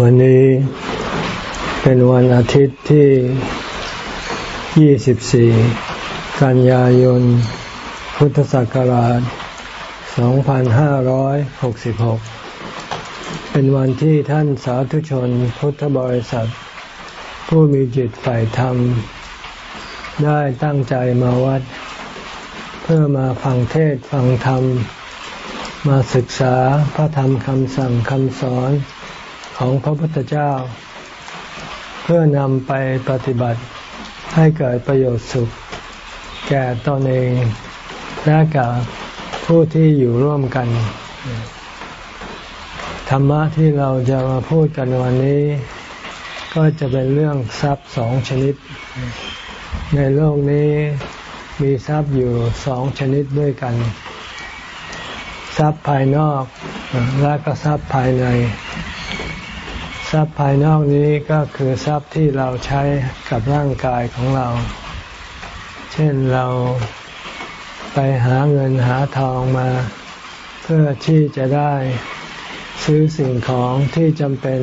วันนี้เป็นวันอาทิตย์ที่ 24 กันยายน พุทธศักราช 2566 เป็นวันที่ท่านสาธุชนพุทธบริษัท ผู้มีจิตฝ่ายธรรม ได้ตั้งใจมาวัด เพื่อมาฟังเทศฟังธรรม มาศึกษาพระธรรมคำสั่งคำสอน ของพระพุทธเจ้า เพื่อนำไปปฏิบัติให้เกิดประโยชน์สุข แก่ตนเองและกับผู้ที่อยู่ร่วมกัน ธรรมะที่เราจะมาพูดกันวันนี้ ก็จะเป็นเรื่องทรัพย์สองชนิด ในโลกนี้มีทรัพย์อยู่สองชนิดด้วยกัน ทรัพย์ภายนอกและก็ทรัพย์ภายใน ทรัพย์ภายนอกนี้ก็คือทรัพย์ที่เราใช้กับร่างกายของเรา เช่นเราไปหาเงินหาทองมา เพื่อที่จะได้ซื้อสิ่งของที่จำเป็น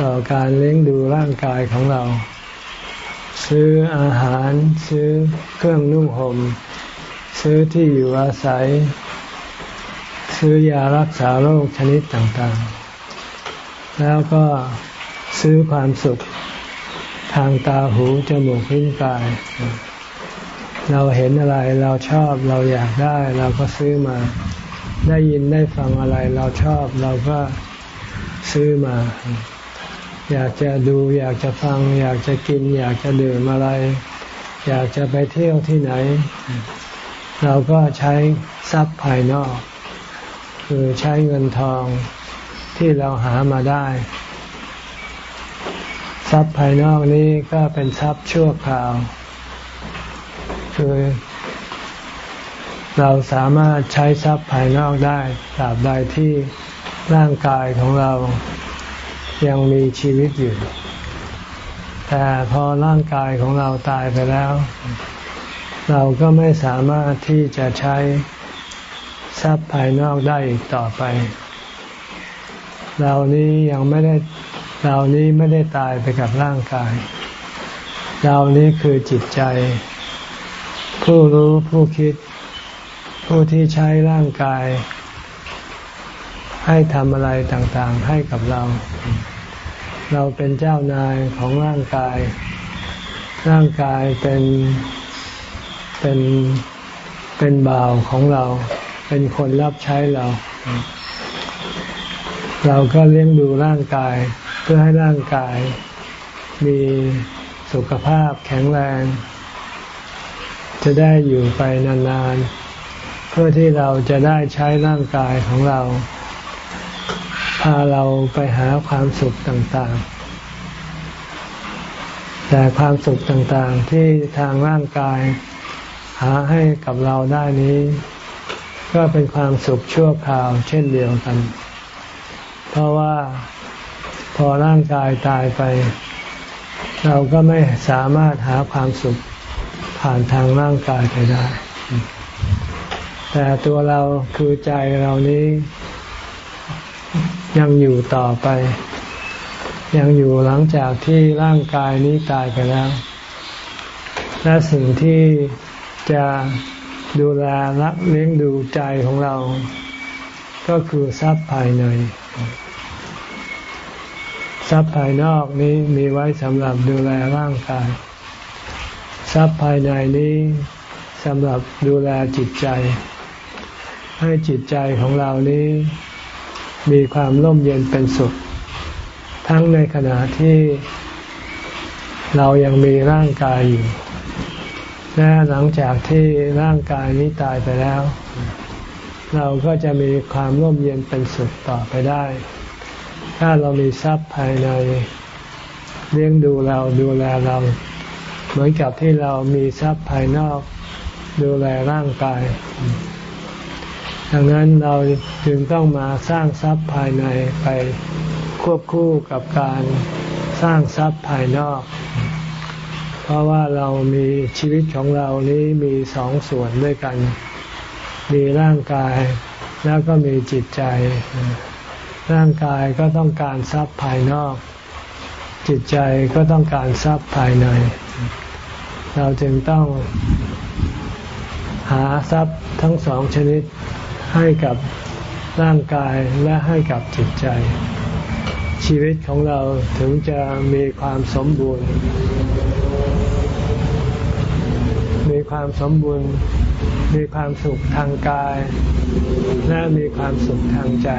ต่อการเลี้ยงดูร่างกายของเรา ซื้ออาหารซื้อเครื่องนุ่งหม่มซื้อที่อยู่อาศัย ซื้อยารักษาโรคชนิดต่างๆ แล้วก็ซื้อความสุขทางตาหูจมูกลิ้นกาย เราเห็นอะไรเราชอบเราอยากได้ เราก็ซื้อมา ได้ยินได้ฟังอะไรเราชอบเราก็ซื้อมา อยากจะดูอยากจะฟัง อยากจะกิน อยากจะดื่มอะไร อยากจะไปเที่ยวที่ไหน เราก็ใช้ทรัพย์ภายนอก คือใช้เงินทอง ที่เราหามาได้ ทรัพย์ภายนอกนี้ก็เป็นทรัพย์ชั่วคราว คือเราสามารถใช้ทรัพย์ภายนอกได้ตราบใดที่ร่างกายของเรายังมีชีวิตอยู่ แต่พอร่างกายของเราตายไปแล้ว เราก็ไม่สามารถที่จะใช้ทรัพย์ภายนอกได้อีกต่อไป เรานี้ยังไม่ได้เรานี้ไม่ได้ตายไปกับร่างกาย เรานี้คือจิตใจ ผู้รู้ผู้คิด ผู้ที่ใช้ร่างกาย ให้ทำอะไรต่างๆให้กับเรา เราเป็นเจ้านายของร่างกาย ร่างกายเป็นเป็นเป็นบ่าวของเรา เป็นคนรับใช้เรา เราก็เลี้ยงดูร่างกาย เพื่อให้ร่างกาย มีสุขภาพแข็งแรง จะได้อยู่ไปนานๆ เพื่อที่เราจะได้ใช้ร่างกายของเรา พาเราไปหาความสุขต่างๆแต่ความสุขต่างๆที่ทางร่างกาย หาให้กับเราได้นี้ ก็เป็นความสุขชั่วคราวเช่นเดียวกัน เพราะว่าพอร่างกายตายไป เราก็ไม่สามารถหาความสุขผ่านทางร่างกายไปได้ แต่ตัวเราคือใจเรานี้ยังอยู่ต่อไป ยังอยู่หลังจากที่ร่างกายนี้ตายไปแล้ว และสิ่งที่จะดูแลรักเลี้ยงดูใจของเรา ก็คือทรัพย์ภายใน ทรัพย์ภายนอกนี้มีไว้สำหรับดูแลร่างกาย ทรัพย์ภายในนี้สำหรับดูแลจิตใจ ให้จิตใจของเรานี้ มีความร่มเย็นเป็นสุข ทั้งในขณะที่เรายังมีร่างกายอยู่และหลังจากที่ร่างกายนี้ตายไปแล้ว เราก็จะมีความร่มเย็นเป็นสุขต่อไปได้ ถ้าเรามีทรัพย์ภายในเลี้ยงดูเราดูแลเรา เหมือนกับที่เรามีทรัพย์ภายนอก ดูแลร่างกาย ดังนั้นเราจึงต้องมาสร้างทรัพย์ภายในไปควบคู่กับการสร้างทรัพย์ภายนอก เพราะว่าเรามีชีวิตของเรานี้มีสองส่วนด้วยกัน มีร่างกายแล้วก็มีจิตใจ ร่างกายก็ต้องการทรัพย์ภายนอก จิตใจก็ต้องการทรัพย์ภายใน เราจึงต้องหาทรัพย์ทั้งสองชนิดให้กับร่างกายและให้กับจิตใจ ชีวิตของเราถึงจะมีความสมบูรณ์ มีความสมบูรณ์ มีความสุขทางกาย และมีความสุขทางใจ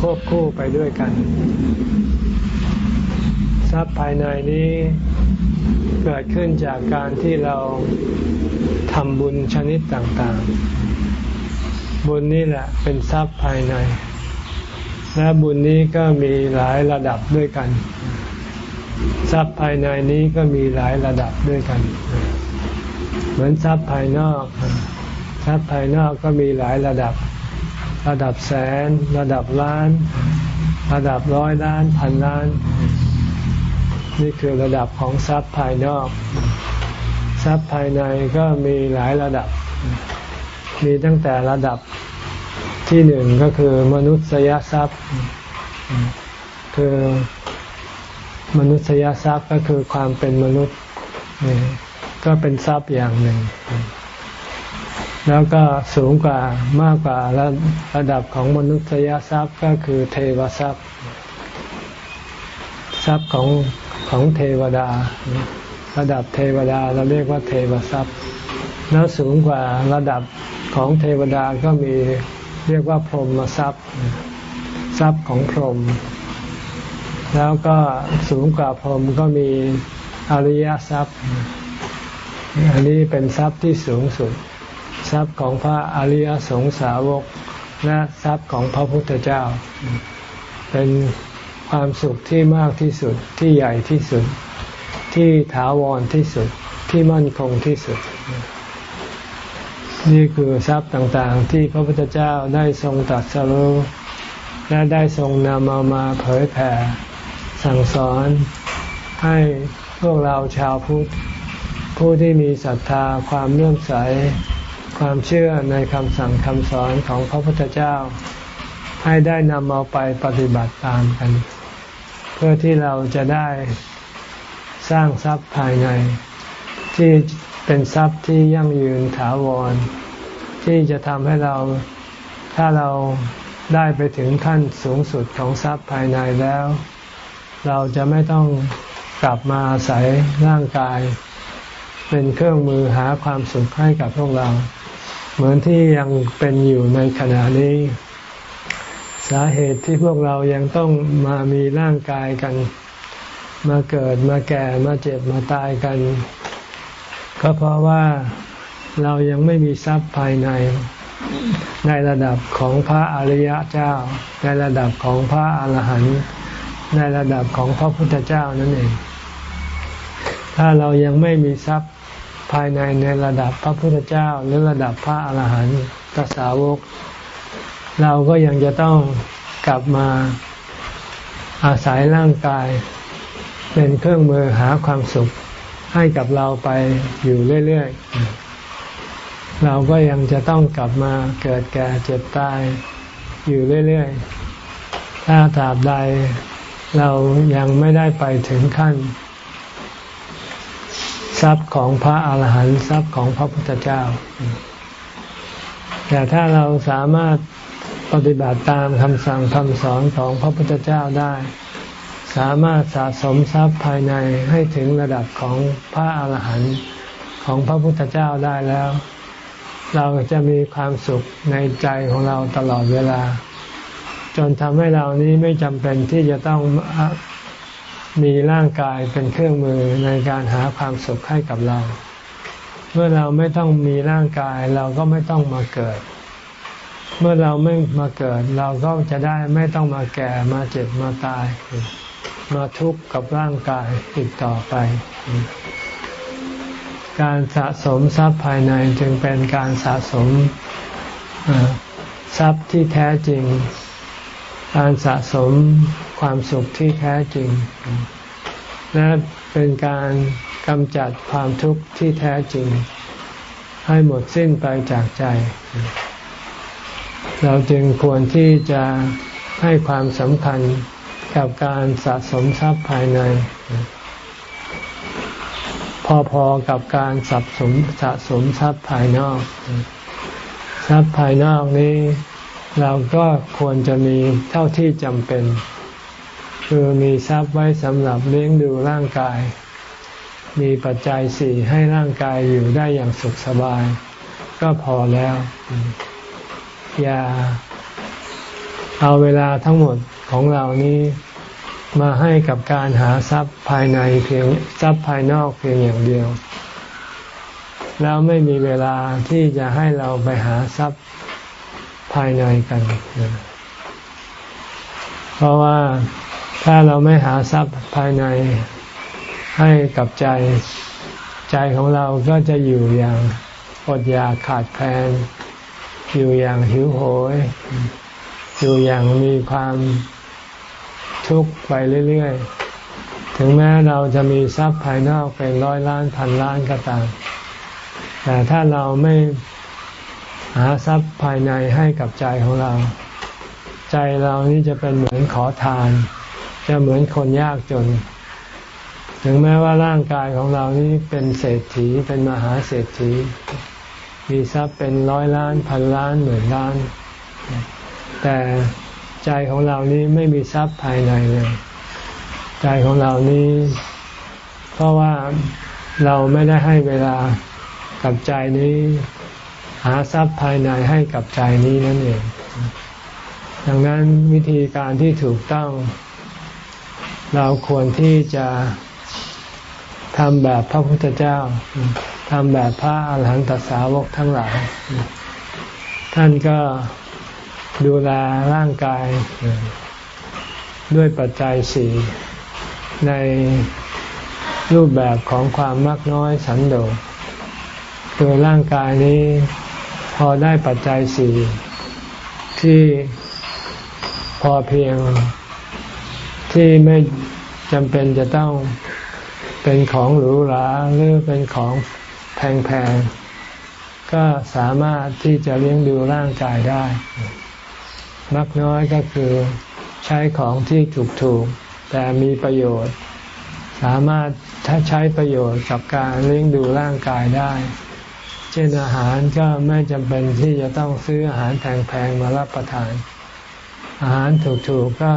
ควบคู่ไปด้วยกัน ทรัพย์ภายในนี้เกิดขึ้นจากการที่เราทำบุญชนิดต่างๆ บุญนี่แหละเป็นทรัพย์ภายใน และบุญนี้ก็มีหลายระดับด้วยกัน ทรัพย์ภายในนี้ก็มีหลายระดับด้วยกัน เหมือนทรัพย์ภายนอก ทรัพย์ภายนอกก็มีหลายระดับ ระดับแสน ระดับล้าน ระดับร้อยล้านพันล้าน นี่คือระดับของทรัพย์ภายนอก ทรัพย์ภายในก็มีหลายระดับ มีตั้งแต่ระดับที่หนึ่งก็คือมนุษยทรัพย์ คือมนุษยทรัพย์ก็คือความเป็นมนุษย์ ก็เป็นทรัพย์อย่างหนึ่ง แล้วก็สูงกว่ามากกว่าระระดับของมนุษยทรัพย์ก็คือเทวทรัพย์ ทรัพย์ของของเทวดา ระดับเทวดาเราเรียกว่าเทวทรัพย์ แล้วสูงกว่าระดับของเทวดาก็มีเรียกว่าพรหมทรัพย์ทรัพย์ของพรหมแล้วก็สูงกว่าพรหมก็มีอริยทรัพย์ อันนี้เป็นทรัพย์ที่สูงสุด ทรัพย์ของพระอริยสงสาวกและทรัพย์ของพระพุทธเจ้า เป็นความสุขที่มากที่สุดที่ใหญ่ที่สุด ที่ถาวรที่สุดที่มั่นคงที่สุด นี่คือทรัพย์ต่างๆ ที่พระพุทธเจ้าได้ทรงตรัสรู้และได้ทรงนำเอามาเผยแผ่สั่งสอนให้พวกเราชาวพุทธ ผู้ที่มีศรัทธาความเลื่อมใส ความเชื่อในคำสั่งคำสอนของพระพุทธเจ้า ให้ได้นำเอาไปปฏิบัติตามกัน เพื่อที่เราจะได้สร้างทรัพย์ภายใน ที่เป็นทรัพย์ที่ยั่งยืนถาวร ที่จะทำให้เราถ้าเราได้ไปถึงขั้นสูงสุดของทรัพย์ภายในแล้ว เราจะไม่ต้องกลับมาอาศัยร่างกาย เป็นเครื่องมือหาความสุขให้กับพวกเรา เหมือนที่ยังเป็นอยู่ในขณะนี้ สาเหตุที่พวกเรายังต้องมามีร่างกายกัน มาเกิดมาแก่มาเจ็บมาตายกัน ก็เพราะว่าเรายังไม่มีทรัพย์ภายในในระดับของพระอริยเจ้า ในระดับของพระอรหันต์ในระดับของพระพุทธเจ้านั่นเอง ถ้าเรายังไม่มีทรัพย์ ภายในในระดับพระพุทธเจ้าหรือระดับพระอาหารหันตสาวก เราก็ยังจะต้องกลับมาอาศัยร่างกาย เป็นเครื่องมือหาความสุขให้กับเราไปอยู่เรื่อยๆ เราก็ยังจะต้องกลับมาเกิดแก่เจ็บตายอยู่เรื่อยๆ ถ้าตราบใดเรายังไม่ได้ไปถึงขั้น ทรัพย์ของพระอาหารหันต์ทรัพย์ของพระพุทธเจ้า แต่ถ้าเราสามารถปฏิบัติตามคำสั่งคำสอนของพระพุทธเจ้าได้ สามารถสะสมทรัพย์ภายในให้ถึงระดับของพระอาหารหันต์ของพระพุทธเจ้าได้แล้ว เราจะมีความสุขในใจของเราตลอดเวลา จนทำให้เรานี้ไม่จำเป็นที่จะต้อง มีร่างกายเป็นเครื่องมือในการหาความสุขให้กับเรา เมื่อเราไม่ต้องมีร่างกายเราก็ไม่ต้องมาเกิด เมื่อเราไม่มาเกิด เราก็จะได้ไม่ต้องมาแก่มาเจ็บมาตาย มาทุกข์กับร่างกายอีกต่อไป การสะสมทรัพย์ภายในจึงเป็นการสะสมทรัพย์ที่แท้จริง การสะสม ความสุขที่แท้จริง และเป็นการกำจัดความทุกข์ที่แท้จริง ให้หมดสิ้นไปจากใจ เราจึงควรที่จะให้ความสำคัญกับการสะสมทรัพย์ภายใน พอๆกับการสะสมสะสมทรัพย์ภายนอก ทรัพย์ภายนอกนี้ เราก็ควรจะมีเท่าที่จำเป็น คือมีทรัพย์ไว้สำหรับเลี้ยงดูร่างกาย มีปัจจัยสี่ให้ร่างกายอยู่ได้อย่างสุขสบาย ก็พอแล้ว อย่าเอาเวลาทั้งหมดของเรานี้มาให้กับการหาทรัพย์ภายในเพียงทรัพย์ภายนอกเพียงอย่างเดียว แล้วไม่มีเวลาที่จะให้เราไปหาทรัพย์ภายในกัน เพราะว่า ถ้าเราไม่หาทรัพย์ภายในให้กับใจ ใจของเราก็จะอยู่อย่างอดอยากขาดแคลน อยู่อย่างหิวโหย อยู่อย่างมีความทุกข์ไปเรื่อยๆ ถึงแม้เราจะมีทรัพย์ภายนอกเป็นร้อยล้านพันล้านก็ตาม แต่ถ้าเราไม่หาทรัพย์ภายในให้กับใจของเรา ใจเรานี่จะเป็นเหมือนขอทาน จะเหมือนคนยากจน ถึงแม้ว่าร่างกายของเรานี้เป็นเศรษฐีเป็นมหาเศรษฐี มีทรัพย์เป็นร้อยล้านพันล้านหมื่นล้าน แต่ใจของเรานี้ไม่มีทรัพย์ภายในเลย ใจของเรานี้ เพราะว่าเราไม่ได้ให้เวลากับใจนี้ หาทรัพย์ภายในให้กับใจนี้นั่นเอง ดังนั้นวิธีการที่ถูกต้อง เราควรที่จะทำแบบพระพุทธเจ้าทำแบบพระอาหารหันตสาวกทั้งหลาย ท่านก็ดูแลร่างกาย ด้วยปัจจัยสี่ในรูปแบบของความมักน้อยสันโดษคือร่างกายนี้พอได้ปัจจัยสี่ที่พอเพียง ที่ไม่จำเป็นจะต้องเป็นของหรูหราหรือเป็นของแพงๆ ก็สามารถที่จะเลี้ยงดูร่างกายได้ มักน้อยก็คือใช้ของที่ถูกๆ แต่มีประโยชน์ สามารถถ้าใช้ประโยชน์กับการเลี้ยงดูร่างกายได้ เช่นอาหารก็ไม่จำเป็นที่จะต้องซื้ออาหารแพงๆ มารับประทาน อาหารถูกๆก็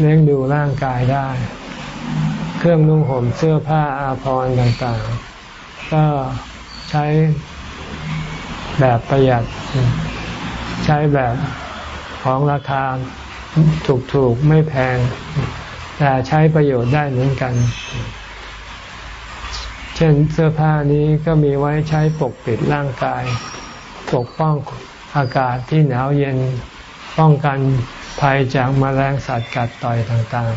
เลี้ยงดูร่างกายได้ เครื่องนุ่งห่มเสื้อผ้าอาภรณ์ต่างๆ ก็ใช้แบบประหยัด ใช้แบบของราคาถูกๆ ไม่แพง แต่ใช้ประโยชน์ได้เหมือนกัน เช่นเสื้อผ้านี้ก็มีไว้ใช้ปกปิดร่างกาย ปกป้องอากาศที่หนาวเย็นป้องกัน ภัยจากมแมลงสัตว์กัดต่อยต่าง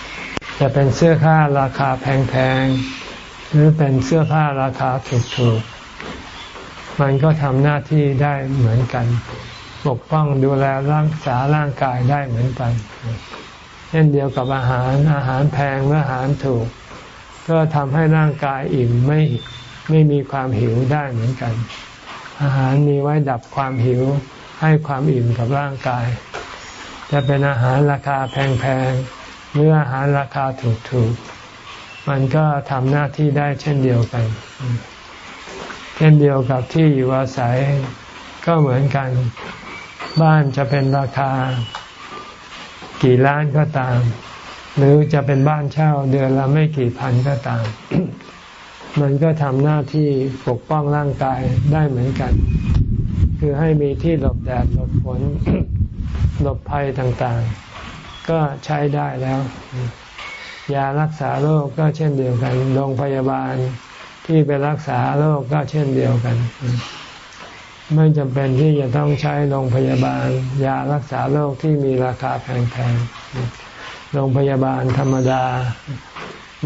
ๆ จะเป็นเสื้อผ้าราคาแพงๆ หรือเป็นเสื้อผ้าราคาถูกๆ มันก็ทำหน้าที่ได้เหมือนกัน ปกป้องดูแลร่างษาร่างกายได้เหมือนกัน เช่นเดียวกับอาหารอาหารแพงและอาหารถูก ก็ทำให้ร่างกายอิ่มไม่ไม่มีความหิวได้เหมือนกัน อาหารมีไว้ดับความหิวให้ความอิ่มกับร่างกาย จะเป็นอาหารราคาแพงๆหรืออาหารราคาถูกๆ มันก็ทำหน้าที่ได้เช่นเดียวกัน เช่นเดียวกับที่อยู่อาศัยก็เหมือนกัน บ้านจะเป็นราคา กี่ล้านก็ตาม หรือจะเป็นบ้านเช่าเดือนละไม่กี่พันก็ตาม มันก็ทำหน้าที่ปกป้องร่างกายได้เหมือนกัน คือให้มีที่หลบแดดหลบฝน หลบภัยต่างๆ ก็ใช้ได้แล้ว ยารักษาโรคก็เช่นเดียวกัน โรงพยาบาลที่ไปรักษาโรคก็เช่นเดียวกัน ไม่จำเป็นที่จะต้องใช้โรงพยาบาล ยารักษาโรคที่มีราคาแพงๆ โรงพยาบาลธรรมดา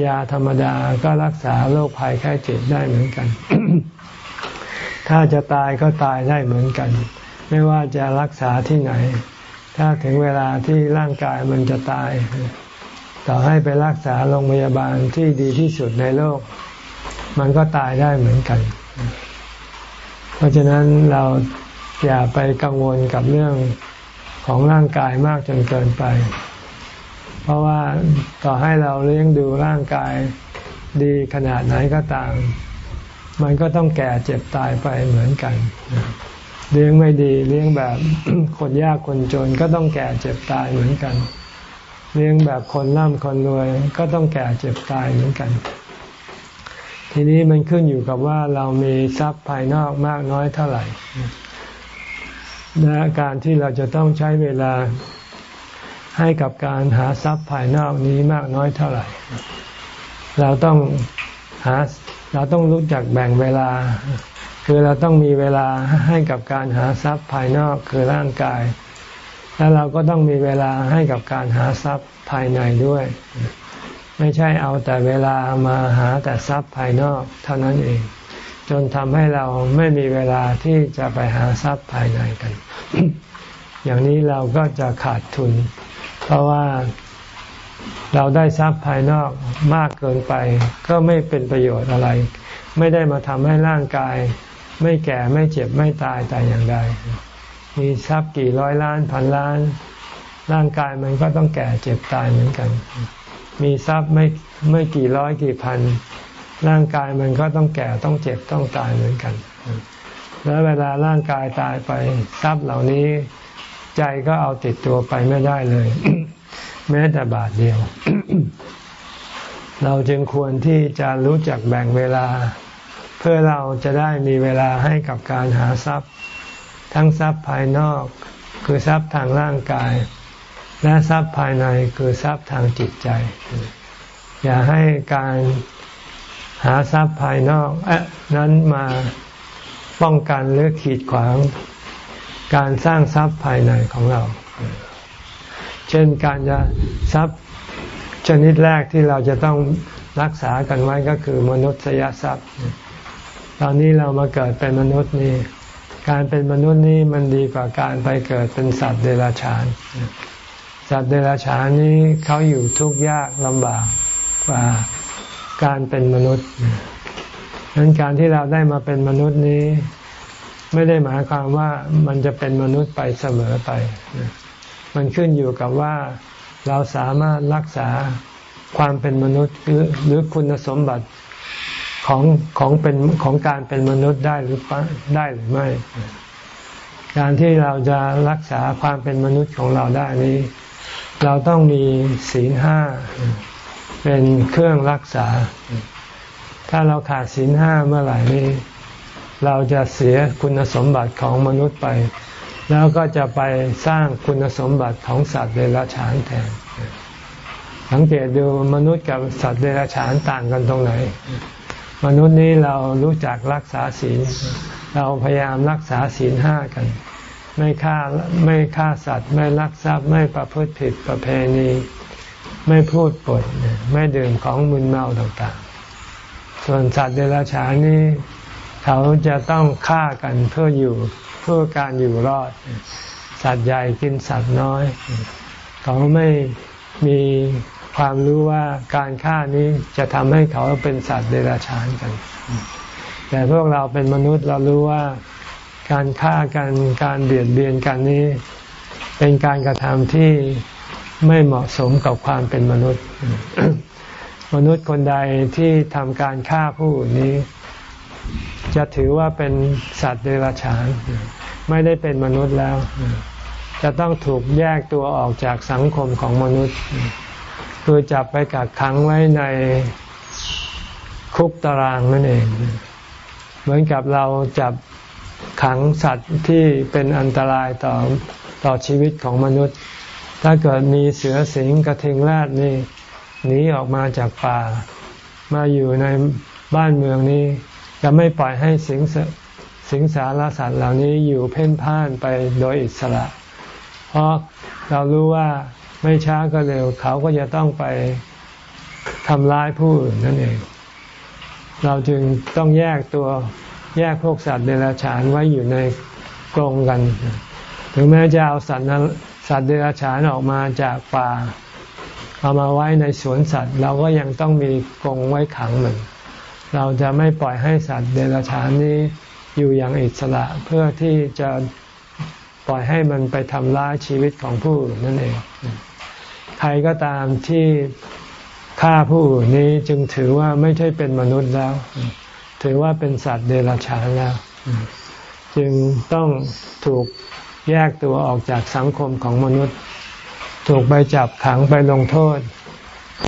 ยาธรรมดาก็รักษาโรคภัยไข้เจ็บได้เหมือนกัน ถ้าจะตายก็ตายได้เหมือนกัน ไม่ว่าจะรักษาที่ไหน ถ้าถึงเวลาที่ร่างกายมันจะตาย ต่อให้ไปรักษาโรงพยาบาลที่ดีที่สุดในโลก มันก็ตายได้เหมือนกัน เพราะฉะนั้นเราอย่าไปกังวลกับเรื่องของร่างกายมากจนเกินไป เพราะว่าต่อให้เราเลี้ยงดูร่างกายดีขนาดไหนก็ตาม มันก็ต้องแก่เจ็บตายไปเหมือนกัน เลี้ยงไม่ดีเลี้ยงแบบคนยากคนจนก็ต้องแก่เจ็บตายเหมือนกัน เลี้ยงแบบคนร่ำคนรวย ก็ต้องแก่เจ็บตายเหมือนกัน ทีนี้มันขึ้นอยู่กับว่าเรามีทรัพย์ภายนอกมากน้อยเท่าไหร่และการที่เราจะต้องใช้เวลาให้กับการหาทรัพย์ภายนอกนี้มากน้อยเท่าไหร่ เราต้องหาเราต้องรู้จักแบ่งเวลา คือเราต้องมีเวลาให้กับการหาทรัพย์ภายนอกคือร่างกาย แล้วเราก็ต้องมีเวลาให้กับการหาทรัพย์ภายในด้วย ไม่ใช่เอาแต่เวลามาหาแต่ทรัพย์ภายนอกเท่านั้นเอง จนทำให้เราไม่มีเวลาที่จะไปหาทรัพย์ภายในกัน อย่างนี้เราก็จะขาดทุน เพราะว่าเราได้ทรัพย์ภายนอกมากเกินไป ก็ไม่เป็นประโยชน์อะไร ไม่ได้มาทำให้ร่างกาย ไม่แก่ไม่เจ็บไม่ตายแต่อย่างใด มีทรัพย์กี่ร้อยล้านพันล้าน ร่างกายมันก็ต้องแก่เจ็บตายเหมือนกัน มีทรัพย์ไม่ไม่กี่ร้อยกี่พัน ร่างกายมันก็ต้องแก่ต้องเจ็บต้องตายเหมือนกัน แล้วเวลาร่างกายตายไปทรัพย์เหล่านี้ใจก็เอาติดตัวไปไม่ได้เลย แม้แต่บาทเดียว เราจึงควรที่จะรู้จักแบ่งเวลา เพื่อเราจะได้มีเวลาให้กับการหาทรัพย์ ทั้งทรัพย์ภายนอก คือทรัพย์ทางร่างกาย และทรัพย์ภายในคือทรัพย์ทางจิตใจ อย่าให้การหาทรัพย์ภายนอกอนั้นมาป้องกันหรือขีดขวาง การสร้างทรัพย์ภายในของเรา เช่นการจะทรัพย์ชนิดแรกที่เราจะต้องรักษากันไว้ก็คือมนุษยทรัพย์ ตอนนี้เรามาเกิดเป็นมนุษย์นี่การเป็นมนุษย์นี่มันดีกว่าการไปเกิดเป็นสัตว์เดรัจฉาน สัตว์เดรัจฉานนี้เขาอยู่ทุกข์ยากลำบากกว่าการเป็นมนุษย์ดังนั้นการที่เราได้มาเป็นมนุษย์นี้ ไม่ได้หมายความว่ามันจะเป็นมนุษย์ไปเสมอไป มันขึ้นอยู่กับว่าเราสามารถรักษาความเป็นมนุษย์หรือหรือคุณสมบัติ ของของเป็นของการเป็นมนุษย์ได้หรือได้หรือไม่ การที่เราจะรักษาความเป็นมนุษย์ของเราได้นี้ เราต้องมีศีลห้าเป็นเครื่องรักษา ถ้าเราขาดศีลห้าเมื่อไหร่นี้ เราจะเสียคุณสมบัติของมนุษย์ไป แล้วก็จะไปสร้างคุณสมบัติของสัตว์เดรัจฉานแทนสังเกตดูมนุษย์กับสัตว์เดรัจฉานต่างกันตรงไหน มนุษย์นี้เรารู้จักรักษาศีล เราพยายามรักษาศีลห้ากัน ไม่ฆ่าไม่ฆ่าสัตว์ ไม่ลักทรัพย์ไม่ประพฤติผิดประเพณี ไม่พูดปดไม่ดื่มของมึนเมาต่างๆ ส่วนสัตว์เดรัจฉานนี้เขาจะต้องฆ่ากันเพื่ออยู่เพื่อการอยู่รอด สัตว์ใหญ่กินสัตว์น้อย เขาไม่มี ความรู้ว่าการฆ่านี้จะทำให้เขาเป็นสัตว์เดรัจฉานกัน แต่พวกเราเป็นมนุษย์เรารู้ว่าการฆ่ากันการเบียดเบียนกันนี้ เป็นการกระทำที่ไม่เหมาะสมกับความเป็นมนุษย์ มนุษย์คนใดที่ทำการฆ่าผู้นี้ จะถือว่าเป็นสัตว์เดรัจฉาน ไม่ได้เป็นมนุษย์แล้ว จะต้องถูกแยกตัวออกจากสังคมของมนุษย์ คือจับไปกักขังไว้ในคุกตารางนั่นเอง เหมือนกับเราจับขังสัตว์ที่เป็นอันตรายต่อต่อชีวิตของมนุษย์ ถ้าเกิดมีเสือสิงกระทิงแรดนี่หนีออกมาจากป่า มาอยู่ในบ้านเมืองนี้ จะไม่ปล่อยให้สิงสิงสารสัตว์เหล่านี้อยู่เพ่นพ่านไปโดยอิสระ เพราะเรารู้ว่า ไม่ช้าก็เร็ว เขาก็จะต้องไปทำร้ายผู้อื่นนั่นเอง เราจึงต้องแยกตัวแยกพวกสัตว์เดรัจฉานไว้อยู่ในกรงกัน ถึงแม้จะเอาสัตว์สัตว์เดรัจฉานออกมาจากป่า เอามาไว้ในสวนสัตว์ เราก็ยังต้องมีกรงไว้ขังเหมือนเราจะไม่ปล่อยให้สัตว์เดรัจฉานนี้อยู่อย่างอิสระเพื่อที่จะปล่อยให้มันไปทำร้ายชีวิตของผู้นนั่นเอง ใครก็ตามที่ฆ่าผู้อื่นนี้จึงถือว่าไม่ใช่เป็นมนุษย์แล้ว ถือว่าเป็นสัตว์เดรัจฉานแล้ว จึงต้องถูกแยกตัวออกจากสังคมของมนุษย์ ถูกไปจับขังไปลงโทษ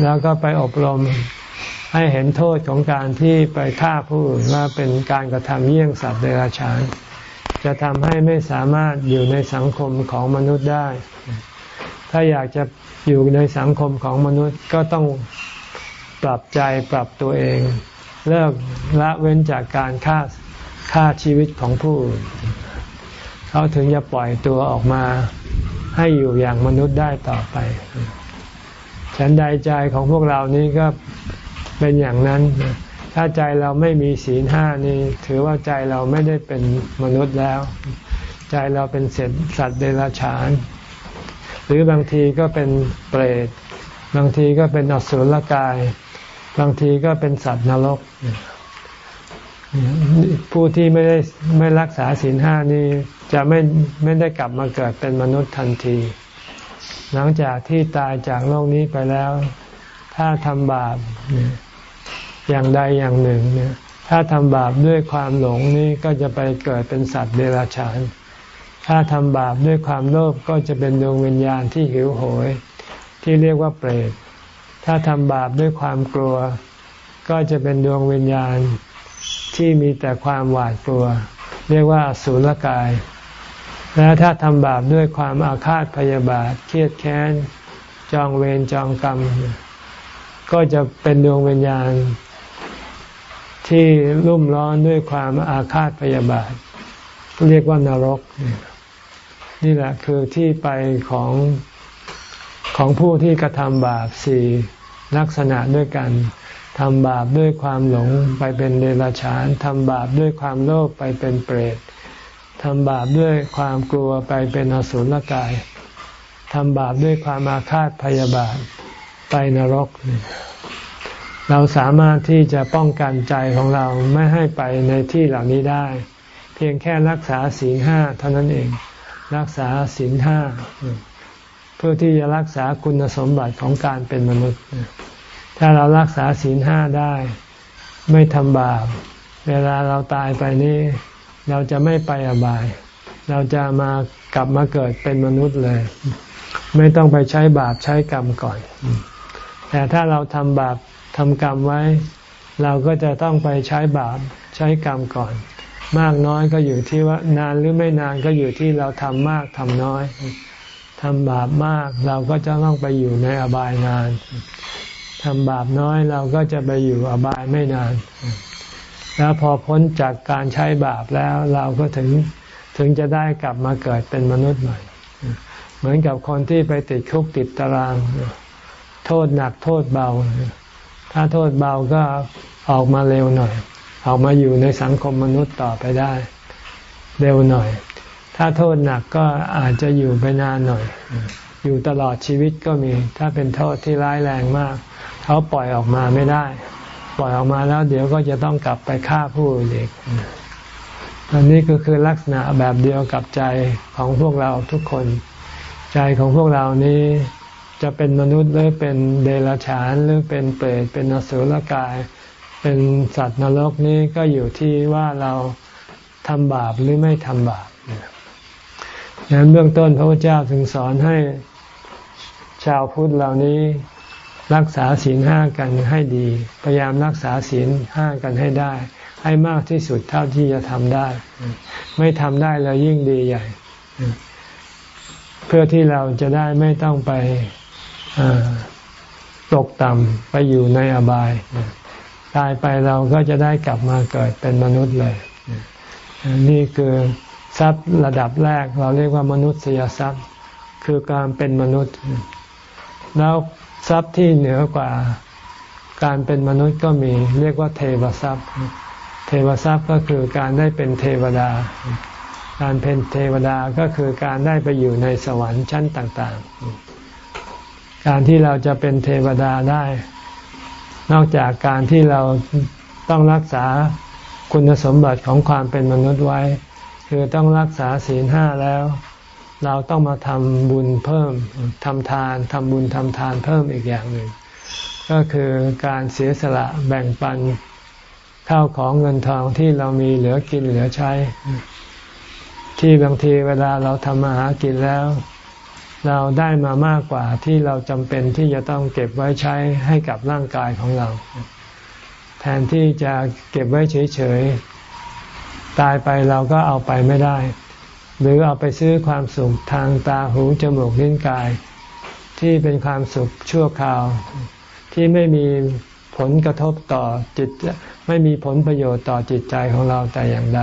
แล้วก็ไปอบรมให้เห็นโทษของการที่ไปฆ่าผู้อื่นว่าเป็นการกระทำเยี่ยงสัตว์เดรัจฉาน จะทำให้ไม่สามารถอยู่ในสังคมของมนุษย์ได้ ถ้าอยากจะอยู่ในสังคมของมนุษย์ก็ต้องปรับใจปรับตัวเอง เลิกละเว้นจากการฆ่าฆ่าชีวิตของผู้ เขาถึงจะปล่อยตัวออกมาให้อยู่อย่างมนุษย์ได้ต่อไป ฉันใดใจของพวกเรานี้ก็เป็นอย่างนั้น ถ้าใจเราไม่มีศีลห้านี่ ถือว่าใจเราไม่ได้เป็นมนุษย์แล้ว ใจเราเป็นเศษสัตว์เดรัจฉาน รือบางทีก็เป็นเปรตบางทีก็เป็นอสุรกาย บางทีก็เป็นสัตว์นรก ผู้ที่ไม่ได้ไม่รักษาศีลห้านี่จะไม่ไม่ได้กลับมาเกิดเป็นมนุษย์ทันที หลังจากที่ตายจากโลกนี้ไปแล้ว ถ้าทำบาปอย่างใดอย่างหนึ่งเนี่ยถ้าทำบาปด้วยความหลงนี่ก็จะไปเกิดเป็นสัตว์เดรัจฉาน ถ้าทำบาปด้วยความโลภก็จะเป็นดวงวิญญาณที่หิวโหย ที่เรียกว่าเปรต ถ้าทำบาปด้วยความกลัว ก็จะเป็นดวงวิญญาณที่มีแต่ความหวาดกลัว เรียกว่าสุรกาย และถ้าทำบาปด้วยความอาฆาตพยาบาทเครียดแค้น จองเวรจองกรรม ก็จะเป็นดวงวิญญาณ ที่รุ่มร้อนด้วยความอาฆาตพยาบาท เรียกว่านรก นี่แหละคือที่ไปของของผู้ที่กระทำบาปสี่ลักษณะด้วยกันทำบาปด้วยความหลงไปเป็นเดรัจฉานทำบาปด้วยความโลภไปเป็นเปรตทำบาปด้วยความกลัวไปเป็นอสุรกายทำบาปด้วยความอาฆาตพยาบาทไปนรก เราสามารถที่จะป้องกันใจของเราไม่ให้ไปในที่เหล่านี้ได้ เพียงแค่รักษาศีลห้าเท่านั้นเอง รักษาศีลห้าเพื่อที่จะรักษาคุณสมบัติของการเป็นมนุษย์ ถ้าเรารักษาศีลห้าได้ ไม่ทำบาป เวลาเราตายไปนี่เราจะไม่ไปอบาย เราจะมากลับมาเกิดเป็นมนุษย์เลย ไม่ต้องไปใช้บาปใช้กรรมก่อน แต่ถ้าเราทำบาปทำกรรมไว้ เราก็จะต้องไปใช้บาปใช้กรรมก่อน มากน้อยก็อยู่ที่ว่านานหรือไม่นานก็อยู่ที่เราทำมากทำน้อยทำบาปมากเราก็จะต้องไปอยู่ในอบายนานทำบาปน้อยเราก็จะไปอยู่อบายไม่นาน แล้วพอพ้นจากการใช้บาปแล้วเราก็ถึงถึงจะได้กลับมาเกิดเป็นมนุษย์ใหม่ เหมือนกับคนที่ไปติดคุกติดตาราง โทษหนักโทษเบา ถ้าโทษเบาก็ออกมาเร็วหน่อย ออกมาอยู่ในสังคมมนุษย์ต่อไปได้ เร็วหน่อย ถ้าโทษหนักก็อาจจะอยู่ไปนานหน่อย อยู่ตลอดชีวิตก็มี ถ้าเป็นโทษที่ร้ายแรงมาก เขาปล่อยออกมาไม่ได้ ปล่อยออกมาแล้วเดี๋ยวก็จะต้องกลับไปฆ่าผู้อื่นอีกอันนี้ก็คือลักษณะแบบเดียวกับใจของพวกเราทุกคน ใจของพวกเรานี้จะเป็นมนุษย์หรือเป็นเดรัจฉานหรือเป็นเปรตเป็นนสุรกาย เป็นสัตว์นรกนี้ก็อยู่ที่ว่าเราทำบาปหรือไม่ทำบาปดังนั้นเบื้องต้นพระพุทธเจ้าถึงสอนให้ชาวพุทธเหล่านี้รักษาศีลห้ากันให้ดี พยายามรักษาศีลห้ากันให้ได้ ให้มากที่สุดเท่าที่จะทำได้ ไม่ทำได้แล้วยิ่งดีใหญ่ เพื่อที่เราจะได้ไม่ต้องไปตกต่ำไปอยู่ในอบาย ตายไปเราก็จะได้กลับมาเกิดเป็นมนุษย์เลย นี่คือทรัพย์ระดับแรกเราเรียกว่ามนุษยทรัพย์ คือการเป็นมนุษย์ แล้วทรัพย์ที่เหนือกว่าการเป็นมนุษย์ก็มีเรียกว่าเทวทรัพย์ เทวทรัพย์ก็คือการได้เป็นเทวดา การเป็นเทวดาก็คือการได้ไปอยู่ในสวรรค์ชั้นต่าง ๆ การที่เราจะเป็นเทวดาได้ นอกจากการที่เราต้องรักษาคุณสมบัติของความเป็นมนุษย์ไว้ คือต้องรักษาศีลห้าแล้ว เราต้องมาทำบุญเพิ่มทำทานทำบุญทำทานเพิ่มอีกอย่างหนึ่ง ก็คือการเสียสละแบ่งปันข้าวของเงินทองที่เรามีเหลือกินเหลือใช้ ที่บางทีเวลาเราทำมาหากินแล้ว เราได้มามากกว่าที่เราจำเป็นที่จะต้องเก็บไว้ใช้ให้กับร่างกายของเรา แทนที่จะเก็บไว้เฉยๆ ตายไปเราก็เอาไปไม่ได้ หรือเอาไปซื้อความสุขทางตาหูจมูกลิ้นกาย ที่เป็นความสุขชั่วคราว ที่ไม่มีผลกระทบต่อจิต ไม่มีผลประโยชน์ต่อจิตใจของเราแต่อย่างใด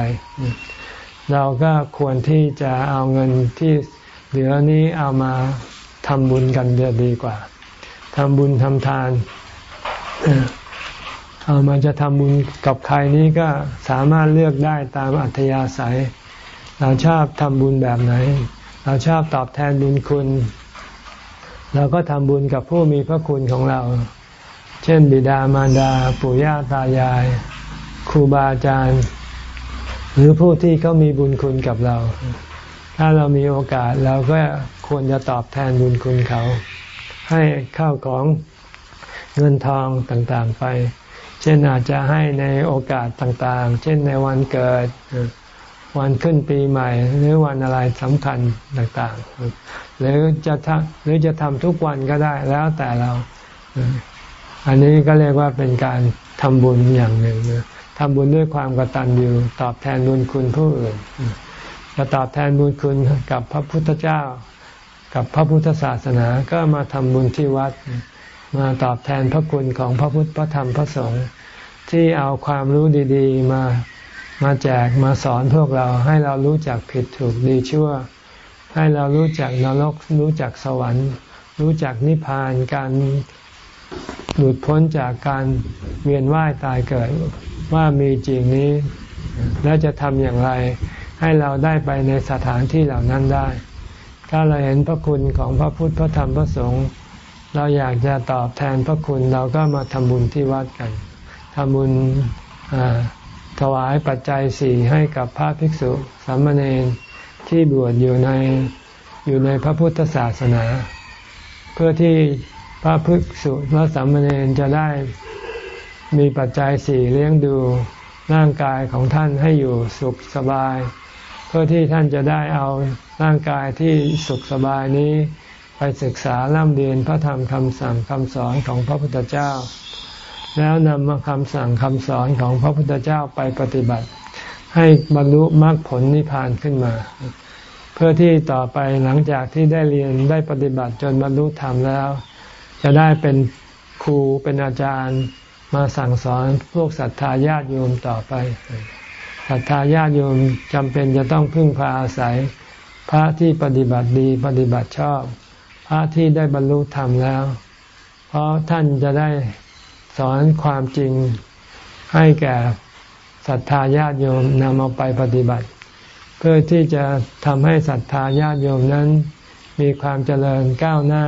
เราก็ควรที่จะเอาเงินที่ เหลือนี้เอามาทำบุญกันจะดีกว่าทำบุญทำทาน เอามาจะทำบุญกับใครนี้ก็สามารถเลือกได้ตามอัธยาศัย เราชอบทำบุญแบบไหน เราชอบตอบแทนบุญคุณ เราก็ทำบุญกับผู้มีพระคุณของเรา เช่น บิดามารดา ปู่ย่าตายาย ครูบาอาจารย์ หรือผู้ที่เขามีบุญคุณกับเรา ถ้าเรามีโอกาสเราก็ควรจะตอบแทนบุญคุณเขา ให้ข้าวของเงินทองต่างๆไป เช่นอาจจะให้ในโอกาสต่างๆ เช่นในวันเกิดวันขึ้นปีใหม่ หรือวันอะไรสำคัญต่างๆ หรือจะทำหรือจะทำทุกวันก็ได้แล้วแต่เรา อันนี้ก็เรียกว่าเป็นการทำบุญอย่างหนึ่งทำบุญด้วยความกตัญญูตอบแทนบุญคุณผู้อื่น จะตอบแทนบุญคุณกับพระพุทธเจ้า กับพระพุทธศาสนาก็มาทำบุญที่วัด มาตอบแทนพระคุณของพระพุทธพระธรรมพระสงฆ์ที่เอาความรู้ดี ๆ มามาแจกมาสอนพวกเราให้เรารู้จักผิดถูกดีชั่ว ให้เรารู้จักนรกรู้จักสวรรค์ รู้จักนิพพานการหลุดพ้นจากการเวียนว่ายตายเกิดว่ามีจริงนี้ แล้วจะทำอย่างไร ให้เราได้ไปในสถานที่เหล่านั้นได้ ถ้าเราเห็นพระคุณของพระพุทธพระธรรมพระสงฆ์เราอยากจะตอบแทนพระคุณเราก็มาทำบุญที่วัดกันทำบุญถวายปัจจัยสี่ให้กับพระภิกษุสามเณรที่บวชอยู่ในอยู่ในพระพุทธศาสนา เพื่อที่พระภิกษุพระสามเณรจะได้มีปัจจัยสี่เลี้ยงดูร่างกายของท่านให้อยู่สุขสบาย พื่อที่ท่านจะได้เอาร่างกายที่สุขสบายนี้ ไปศึกษาล่ำเรียนพระธรรมคำสั่งคำสอนของพระพุทธเจ้า แล้วนำมาคำสั่งคำสอนของพระพุทธเจ้าไปปฏิบัติ ให้บรรลุมรรคผลนิพพานขึ้นมา เพื่อที่ต่อไปหลังจากที่ได้เรียนได้ปฏิบัติจนบรรลุธรรมแล้ว จะได้เป็นครูเป็นอาจารย์มาสั่งสอนพวกศรัทธาญาติโยมต่อไป ศรัทธาญาติโยมจำเป็นจะต้องพึ่งพาอาศัย พระที่ปฏิบัติดีปฏิบัติชอบ พระที่ได้บรรลุธรรมแล้ว เพราะท่านจะได้สอนความจริงให้แก่ศรัทธาญาติโยมนำเอาไปปฏิบัติ เพื่อที่จะทำให้ศรัทธาญาติโยมนั้น มีความเจริญก้าวหน้า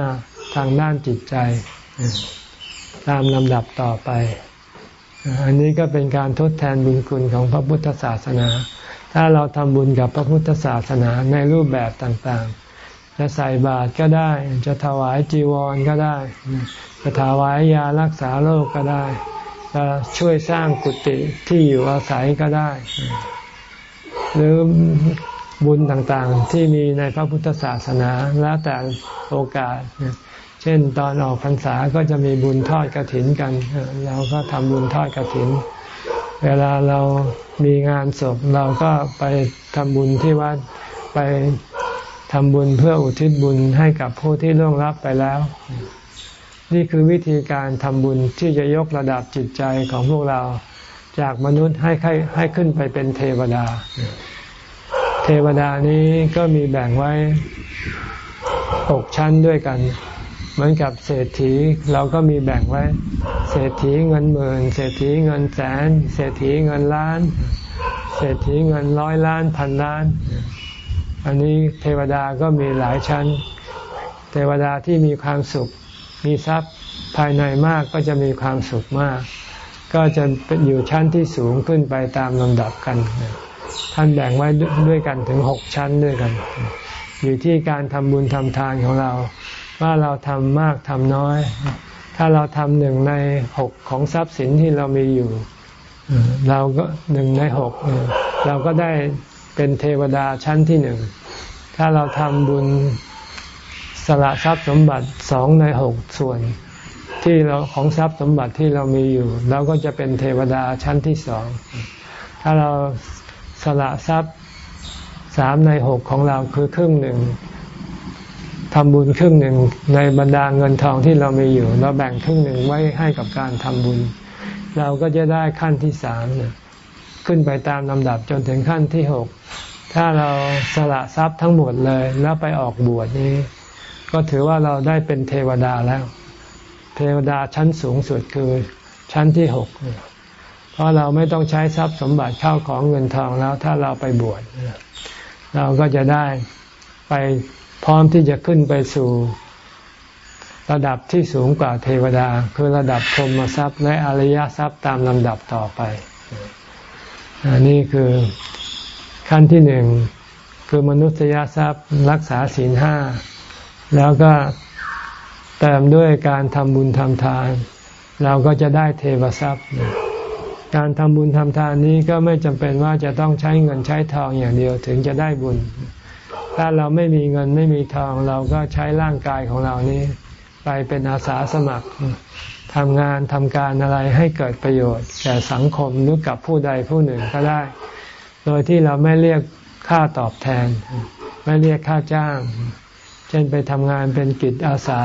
ทางด้านจิตใจ ตามลำดับต่อไป อันนี้ก็เป็นการทดแทนบุญคุณของพระพุทธศาสนา ถ้าเราทำบุญกับพระพุทธศาสนาในรูปแบบต่างๆ จะใส่บาตรก็ได้ จะถวายจีวรก็ได้ จะถวายยารักษาโรคก็ได้ จะช่วยสร้างกุฏิที่อยู่อาศัยก็ได้ หรือบุญต่างๆที่มีในพระพุทธศาสนาแล้วแต่โอกาส เช่นตอนออกพรรษาก็จะมีบุญทอดกระถินกัน เราก็ทำบุญทอดกระถิน เวลาเรามีงานศพเราก็ไปทำบุญที่วัดไปทำบุญเพื่ออุทิศบุญให้กับผู้ที่ล่วงลับไปแล้ว นี่คือวิธีการทำบุญที่จะยกระดับจิตใจของพวกเราจากมนุษย์ให้ให้ขึ้นไปเป็นเทวดา เทวดานี้ก็มีแบ่งไว้หกชั้นด้วยกัน เหมือนกับเศรษฐีเราก็มีแบ่งไว้ เศรษฐีเงินหมื่นเศรษฐีเงินแสน เศรษฐีเงินล้าน เศรษฐีเงินร้อยล้านพันล้าน อันนี้เทวดาก็มีหลายชั้น เทวดาที่มีความสุข มีทรัพย์ภายในมากก็จะมีความสุขมาก ก็จะเป็นอยู่ชั้นที่สูงขึ้นไปตามลำดับกัน ท่านแบ่งไว้ด้วยกันถึงหกชั้นด้วยกัน อยู่ที่การทำบุญทำทานของเรา ว่าเราทำมากทำน้อย ถ้าเราทำหนึ่งในหกของทรัพย์สินที่เรามีอยู่ เราก็หนึ่งในหกเราก็ได้เป็นเทวดาชั้นที่หนึ่ง ถ้าเราทำบุญสละทรัพย์สมบัติสองในหกส่วนที่เราของทรัพย์สมบัติที่เรามีอยู่เราก็จะเป็นเทวดาชั้นที่สอง ถ้าเราสละทรัพย์สามในหกของเราคือครึ่งหนึ่ง ทำบุญครึ่งหนึ่งในบรรดาเงินทองที่เรามีอยู่ เราแบ่งครึ่งหนึ่งไว้ให้กับการทำบุญ เราก็จะได้ขั้นที่สามขึ้นไปตามลำดับจนถึงขั้นที่หกถ้าเราสละทรัพย์ทั้งหมดเลยแล้วไปออกบวชนี้ ก็ถือว่าเราได้เป็นเทวดาแล้ว เทวดาชั้นสูงสุดคือชั้นที่หกเพราะเราไม่ต้องใช้ทรัพย์สมบัติเข้าของเงินทองแล้ว ถ้าเราไปบวชเราก็จะได้ไป พร้อมที่จะขึ้นไปสู่ระดับที่สูงกว่าเทวดา คือระดับพรหมทรัพย์และอริยทรัพย์ตามลำดับต่อไปอันนี้คือขั้นที่หนึ่งคือมนุษยทรัพย์รักษาศีลห้าแล้วก็เติมด้วยการทำบุญทำทาน เราก็จะได้เทวทรัพย์ การทำบุญทำทานนี้ก็ไม่จำเป็นว่าจะต้องใช้เงินใช้ทองอย่างเดียวถึงจะได้บุญ ถ้าเราไม่มีเงินไม่มีทองเราก็ใช้ร่างกายของเรานี้ ไปเป็นอาสาสมัครทำงานทำการอะไรให้เกิดประโยชน์แก่สังคมหรือกับผู้ใดผู้หนึ่งก็ได้ โดยที่เราไม่เรียกค่าตอบแทน ไม่เรียกค่าจ้าง เช่นไปทำงานเป็นกิจอาสา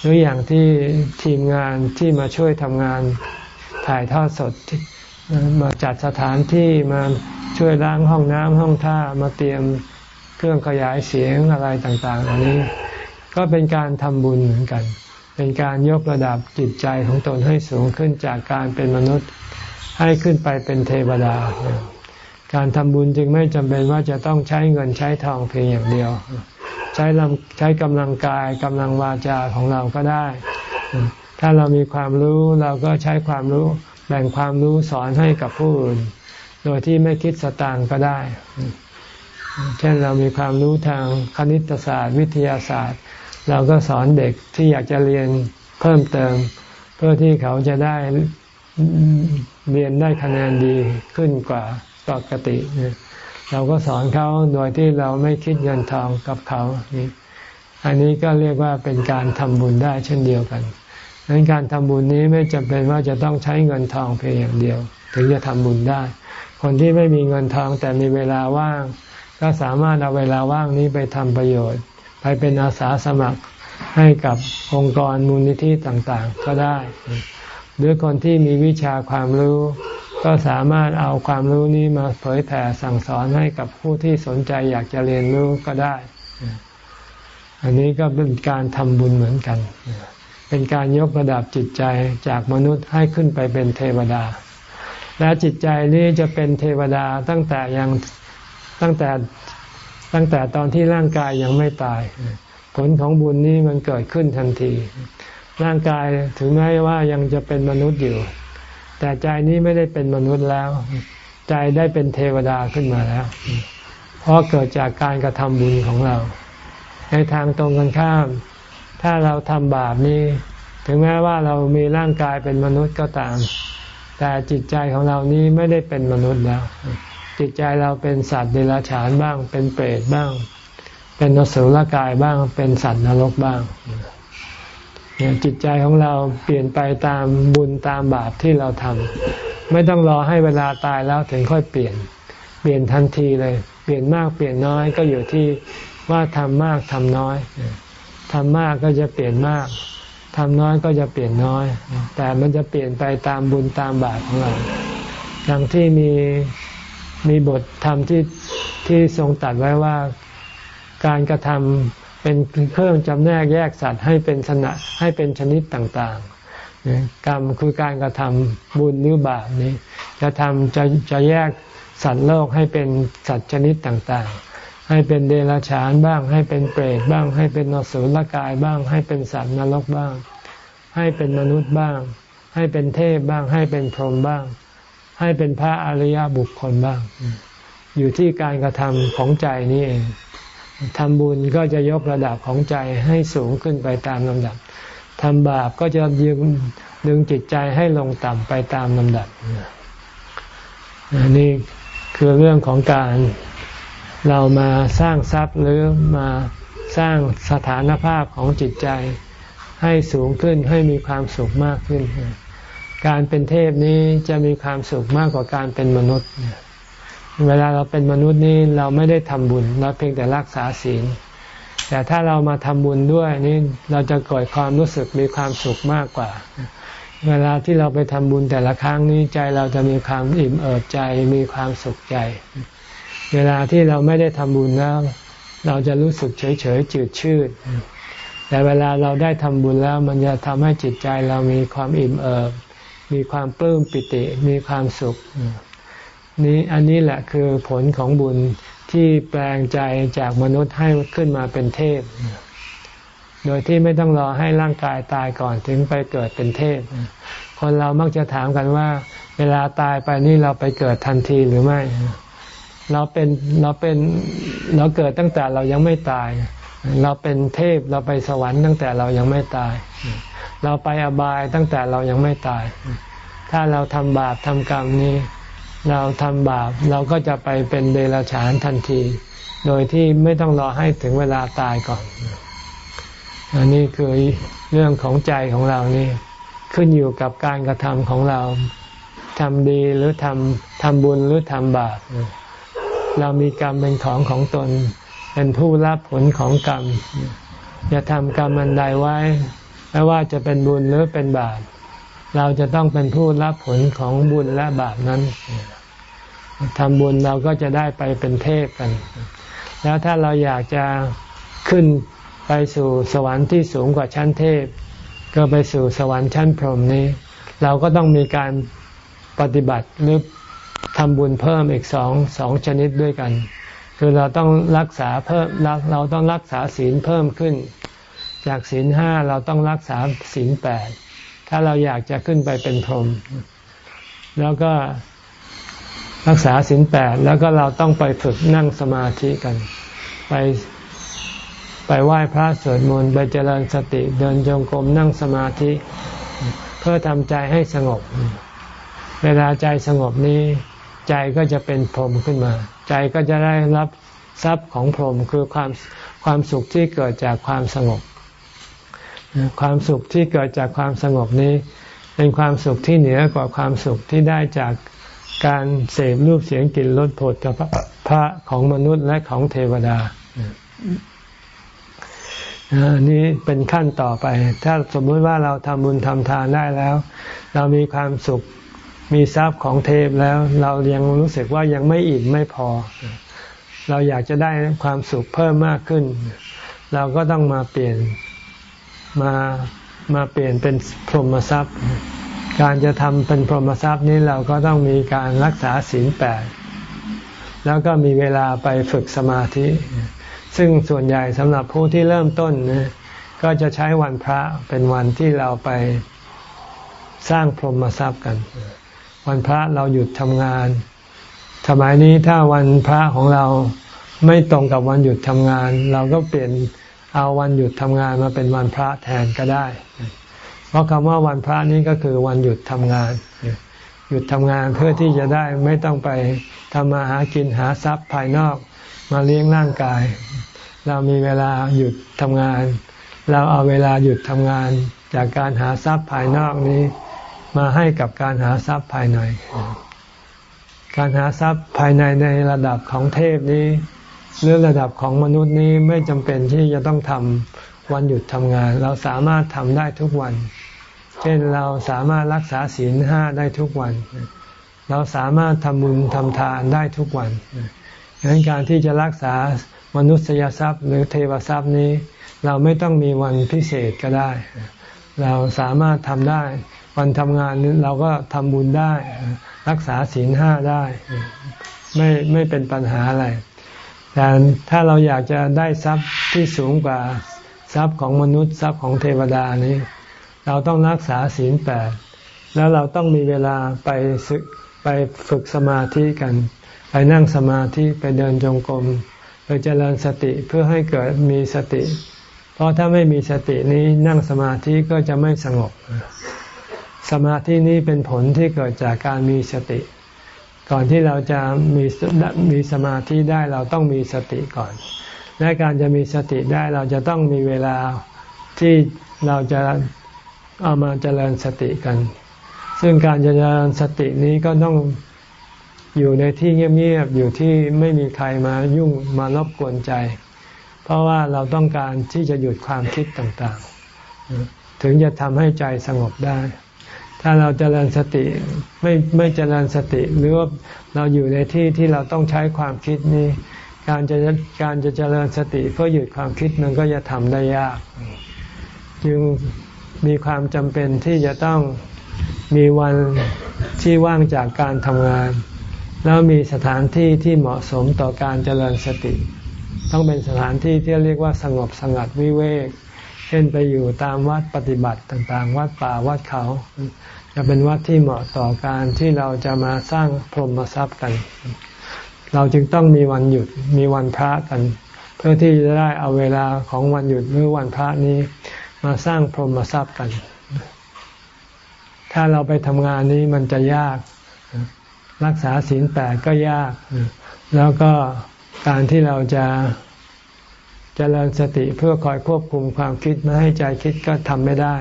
หรืออย่างที่ทีมงานที่มาช่วยทำงานถ่ายทอดสดมาจัดสถานที่มาช่วยล้างห้องน้ำห้องท่ามาเตรียม เครื่องขยายเสียงอะไรต่างๆอันนี้ ก็เป็นการทำบุญเหมือนกัน เป็นการยกระดับจิตใจของตนให้สูงขึ้นจากการเป็นมนุษย์ให้ขึ้นไปเป็นเทวดา การทำบุญจึงไม่จำเป็นว่าจะต้องใช้เงินใช้ทองเพียงอย่างเดียว ใช้ลำใช้กำลังกายกำลังวาจาของเราก็ได้ ถ้าเรามีความรู้เราก็ใช้ความรู้แบ่งความรู้สอนให้กับผู้อื่น โดยที่ไม่คิดสตางค์ก็ได้ เช่นเรามีความรู้ทางคณิตศาสตร์ วิทยาศาสตร์ เราก็สอนเด็กที่อยากจะเรียนเพิ่มเติม เพื่อที่เขาจะได้เรียนได้คะแนนดีขึ้นกว่าปกติ เราก็สอนเขาโดยที่เราไม่คิดเงินทองกับเขานี่อันนี้ก็เรียกว่าเป็นการทำบุญได้เช่นเดียวกันดังนั้นการทำบุญนี้ไม่จำเป็นว่าจะต้องใช้เงินทองเพียงอย่างเดียว ถึงจะทำบุญได้ คนที่ไม่มีเงินทองแต่มีเวลาว่าง ก็สามารถเอาเวลาว่างนี้ไปทำประโยชน์ ไปเป็นอาสาสมัครให้กับองค์กรมูลนิธิต่างๆ ก็ได้ หรือคนที่มีวิชาความรู้ ก็สามารถเอาความรู้นี้มาเผยแผ่สั่งสอนให้กับผู้ที่สนใจอยากจะเรียนรู้ก็ได้ อันนี้ก็เป็นการทำบุญเหมือนกัน เป็นการยกระดับจิตใจจากมนุษย์ให้ขึ้นไปเป็นเทวดา และจิตใจนี้จะเป็นเทวดาตั้งแต่ยัง ตั้งแต่ตั้งแต่ตอนที่ร่างกายยังไม่ตาย ผลของบุญนี้มันเกิดขึ้นทันที ร่างกายถึงแม้ว่ายังจะเป็นมนุษย์อยู่ แต่ใจนี้ไม่ได้เป็นมนุษย์แล้ว ใจได้เป็นเทวดาขึ้นมาแล้ว เพราะเกิดจากการกระทำบุญของเรา ในทางตรงกันข้าม ถ้าเราทำบาปนี้ ถึงแม้ว่าเรามีร่างกายเป็นมนุษย์ก็ตาม แต่จิตใจของเรานี้ไม่ได้เป็นมนุษย์แล้ว จิตใจเราเป็นสัตว์เดรัจฉานบ้าง เป็นเปรตบ้าง เป็นนสุลกายบ้าง เป็นสัตว์นรกบ้างจิตใจของเราเปลี่ยนไปตามบุญตามบาปที่เราทำไม่ต้องรอให้เวลาตายแล้วถึงค่อยเปลี่ยน เปลี่ยนทันทีเลย เปลี่ยนมากเปลี่ยนน้อยก็อยู่ที่ว่าทำมากทำน้อยทำมากก็จะเปลี่ยนมากทำน้อยก็จะเปลี่ยนน้อย แต่มันจะเปลี่ยนไปตามบุญตามบาปของเราดังที่มี มีบทธรรมที่ที่ทรงตัดไว้ว่าการกระทำเป็นเครื่องจำแนกแยกสัตว์ให้เป็นชนะให้เป็นชนิดต่างๆ กรรมคือการกระทำบุญหรือบาปนี้จะทำจะจะแยกสัตว์โลกให้เป็นสัตว์ชนิดต่างๆ ให้เป็นเดรัจฉานบ้าง ให้เป็นเปรตบ้าง ให้เป็นนสุลกายบ้าง ให้เป็นสัตว์นรกบ้าง ให้เป็นมนุษย์บ้าง ให้เป็นเทพบ้าง ให้เป็นพรหมบ้าง ให้เป็นพระอริยบุคคลบ้าง อยู่ที่การกระทำของใจนี่เองทำบุญก็จะยกระดับของใจให้สูงขึ้นไปตามลำดับทำบาปก็จะยึงดึงจิตใจให้ลงต่ำไปตามลำดับนี่คือเรื่องของการเรามาสร้างทรัพย์หรือมาสร้างสถานภาพของจิตใจให้สูงขึ้นให้มีความสุขมากขึ้น การเป็นเทพนี้จะมีความสุขมากกว่าการเป็นมนุษย์ เวลาเราเป็นมนุษย์นี้เราไม่ได้ทำบุญเราเพียงแต่รักษาศีล แต่ถ้าเรามาทำบุญด้วยนี่เราจะเกิดความรู้สึกมีความสุขมากกว่า เวลาที่เราไปทำบุญแต่ละครั้งนี้ใจเราจะมีความอิ่มเอิบใจมีความสุขใจ เวลาที่เราไม่ได้ทำบุญแล้ว เราจะรู้สึกเฉยเฉยจืดชืดแต่เวลาเราได้ทำบุญแล้วมันจะทำให้จิตใจเรามีความอิ่มเอิบ มีความปลื้มปิติมีความสุขนี้อันนี้แหละคือผลของบุญที่แปลงใจจากมนุษย์ให้ขึ้นมาเป็นเทพ โดยที่ไม่ต้องรอให้ร่างกายตายก่อนถึงไปเกิดเป็นเทพ คนเรามักจะถามกันว่า เวลาตายไปนี่เราไปเกิดทันทีหรือไม่ เราเป็นเราเป็นเราเกิดตั้งแต่เรายังไม่ตาย เราเป็นเทพเราไปสวรรค์ตั้งแต่เรายังไม่ตาย เราไปอบายตั้งแต่เรายังไม่ตาย ถ้าเราทำบาปทำกรรมนี้ เราทำบาปเราก็จะไปเป็นเดรัจฉานทันที โดยที่ไม่ต้องรอให้ถึงเวลาตายก่อน อันนี้คือเรื่องของใจของเรานี่ขึ้นอยู่กับการกระทำของเราทำดีหรือทำทำบุญหรือทำบาปเรามีกรรมเป็นของของตน เป็นผู้รับผลของกรรมจะทำกรรมอันใดไว้ ไม่ว่าจะเป็นบุญหรือเป็นบาป เราจะต้องเป็นผู้รับผลของบุญและบาปนั้นทำบุญเราก็จะได้ไปเป็นเทพกัน แล้วถ้าเราอยากจะขึ้นไปสู่สวรรค์ที่สูงกว่าชั้นเทพ ก็ไปสู่สวรรค์ชั้นพรหมนี้ เราก็ต้องมีการปฏิบัติหรือทำบุญเพิ่มอีกสองสองชนิดด้วยกัน คือเราต้องรักษาเพิ่มเราต้องรักษาศีลเพิ่มขึ้น จากศีลห้าเราต้องรักษาศีลแปดถ้าเราอยากจะขึ้นไปเป็นพรหมแล้วก็รักษาศีลแปดแล้วก็เราต้องไปฝึกนั่งสมาธิกัน ไปไปไหว้พระสวดมนต์ไปเจริญสติเดินจงกรมนั่งสมาธิ เพื่อทำใจให้สงบ เวลาใจสงบนี้ ใจก็จะเป็นพรหมขึ้นมา ใจก็จะได้รับทรัพย์ของพรหมคือความความสุขที่เกิดจากความสงบ ความสุขที่เกิดจากความสงบนี้ เป็นความสุขที่เหนือกว่าความสุขที่ได้จากการเสพรูปเสียงกลิ่นรสผลกับพระของมนุษย์และของเทวดาอันนี้เป็นขั้นต่อไป ถ้าสมมติว่าเราทำบุญทำทานได้แล้ว เรามีความสุขมีทรัพย์ของเทพแล้ว เรายังรู้สึกว่ายังไม่อิ่มไม่พอ เราอยากจะได้ความสุขเพิ่มมากขึ้น เราก็ต้องมาเปลี่ยน มามาเปลี่ยนเป็นพรหมทรัพย์ การจะทำเป็นพรหมทรัพย์นี้เราก็ต้องมีการรักษาศีลแปดแล้วก็มีเวลาไปฝึกสมาธิ ซึ่งส่วนใหญ่สำหรับผู้ที่เริ่มต้นนะก็จะใช้วันพระเป็นวันที่เราไปสร้างพรหมทรัพย์กัน วันพระเราหยุดทำงานสมัยนี้ถ้าวันพระของเราไม่ตรงกับวันหยุดทำงาน เราก็เปลี่ยน เอาวันหยุดทำงานมาเป็นวันพระแทนก็ได้ เพราะคำว่าวันพระนี้ก็คือวันหยุดทำงาน หยุดทำงานเพื่อที่จะได้ไม่ต้องไปทำมาหากินหาทรัพย์ภายนอกมาเลี้ยงร่างกาย เรามีเวลาหยุดทำงาน เราเอาเวลาหยุดทำงาน จากการหาทรัพย์ภายนอกนี้ มาให้กับการหาทรัพย์ภายใน การหาทรัพย์ภายในในระดับของเทพนี้ หรือระดับของมนุษย์นี้ไม่จำเป็นที่จะต้องทำวันหยุดทำงาน เราสามารถทำได้ทุกวัน เช่นเราสามารถรักษาศีลห้าได้ทุกวัน เราสามารถทำบุญทำทานได้ทุกวันดังนั้นการที่จะรักษามนุษยทรัพย์ หรือเทวทรัพย์นี้ เราไม่ต้องมีวันพิเศษก็ได้ เราสามารถทำได้ วันทำงานเราก็ทำบุญได้ รักษาศีลห้าได้ ไม่ไม่เป็นปัญหาอะไร แต่ถ้าเราอยากจะได้ทรัพย์ที่สูงกว่าทรัพย์ของมนุษย์ทรัพย์ของเทวดานี้ เราต้องรักษาศีลแปดแล้วเราต้องมีเวลาไปไปฝึกสมาธิกัน ไปนั่งสมาธิไปเดินจงกรมโดยเจริญสติเพื่อให้เกิดมีสติ เพราะถ้าไม่มีสตินี้นั่งสมาธิก็จะไม่สงบ สมาธินี้เป็นผลที่เกิดจากการมีสติ ก่อนที่เราจะมีมีสมาธิได้เราต้องมีสติก่อน และการจะมีสติได้เราจะต้องมีเวลาที่เราจะเอามาเจริญสติกัน ซึ่งการเจริญสตินี้ก็ต้องอยู่ในที่เงียบๆ อยู่ที่ไม่มีใครมายุ่งมารบกวนใจ เพราะว่าเราต้องการที่จะหยุดความคิดต่างๆ ถึงจะทำให้ใจสงบได้ ถ้าเราจเจริญสติไม่ไม่เจริญสติ หรือว่าเราอยู่ในที่ที่เราต้องใช้ความคิดนี้ การจะการจะเจริญสติเพื่อหยุดความคิดมันก็จะทำได้ยาก จึงมีความจำเป็นที่จะต้องมีวันที่ว่างจากการทำงาน แล้วมีสถานที่ที่เหมาะสมต่อการเจริญสติ ต้องเป็นสถานที่ที่เรียกว่าสงบสงัดวิเวก เช่นไปอยู่ตามวัดปฏิบัติต่างๆ วัดป่าวัดเขา จะเป็นวัดที่เหมาะต่อการที่เราจะมาสร้างพรหมทรัพย์กัน เราจึงต้องมีวันหยุดมีวันพระกัน เพื่อที่จะได้เอาเวลาของวันหยุดหรือวันพระนี้ มาสร้างพรหมทรัพย์กัน ถ้าเราไปทำงานนี้มันจะยาก รักษาศีลแปดก็ยาก แล้วก็การที่เราจะจะ เจริญสติเพื่อคอยควบคุมความคิดไม่ให้ใจคิดก็ทำไม่ได้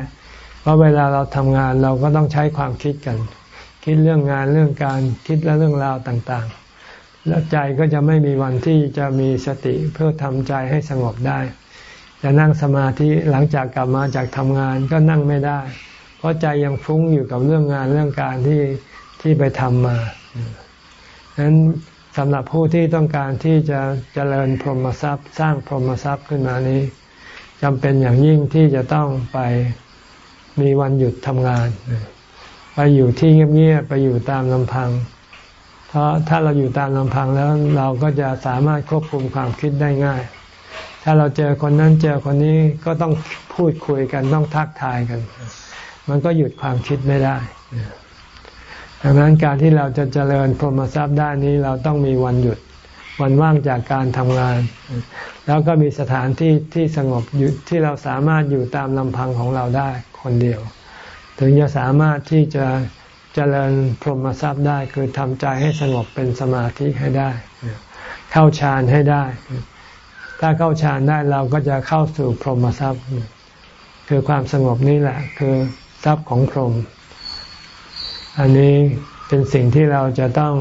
เพราะเวลาเราทำงานเราก็ต้องใช้ความคิดกัน คิดเรื่องงานเรื่องการคิดและเรื่องราวต่างๆ แล้วใจก็จะไม่มีวันที่จะมีสติเพื่อทำใจให้สงบได้จะนั่งสมาธิหลังจากกลับมาจากทำงานก็นั่งไม่ได้ เพราะใจยังฟุ้งอยู่กับเรื่องงานเรื่องการที่ที่ไปทำมาฉะนั้น สำหรับผู้ที่ต้องการที่จะเจริญพรหมทรัพย์ สร้างพรหมทรัพย์ขึ้นมานี้จำเป็นอย่างยิ่งที่จะต้องไปมีวันหยุดทำงาน ไปอยู่ที่เงียบๆไปอยู่ตามลำพัง เพราะถ้าเราอยู่ตามลำพังแล้วเราก็จะสามารถควบคุมความคิดได้ง่าย ถ้าเราเจอคนนั้นเจอคนนี้ก็ต้องพูดคุยกันต้องทักทายกัน มันก็หยุดความคิดไม่ได้ ดังนั้นการที่เราจะเจริญพรหมทรัพย์ด้านนี้เราต้องมีวันหยุด วันว่างจากการทำงาน แล้วก็มีสถานที่ที่สงบอยู่ที่เราสามารถอยู่ตามลำพังของเราได้คนเดียว ถึงจะสามารถที่จะเจริญพรหมทรัพย์ได้คือทำใจให้สงบเป็นสมาธิให้ได้ เข้าฌานให้ได้ ถ้าเข้าฌานได้เราก็จะเข้าสู่พรหมทรัพย์ คือความสงบนี่แหละ คือทรัพย์ของพรหม อันนี้เป็นสิ่งที่เราจะต้อง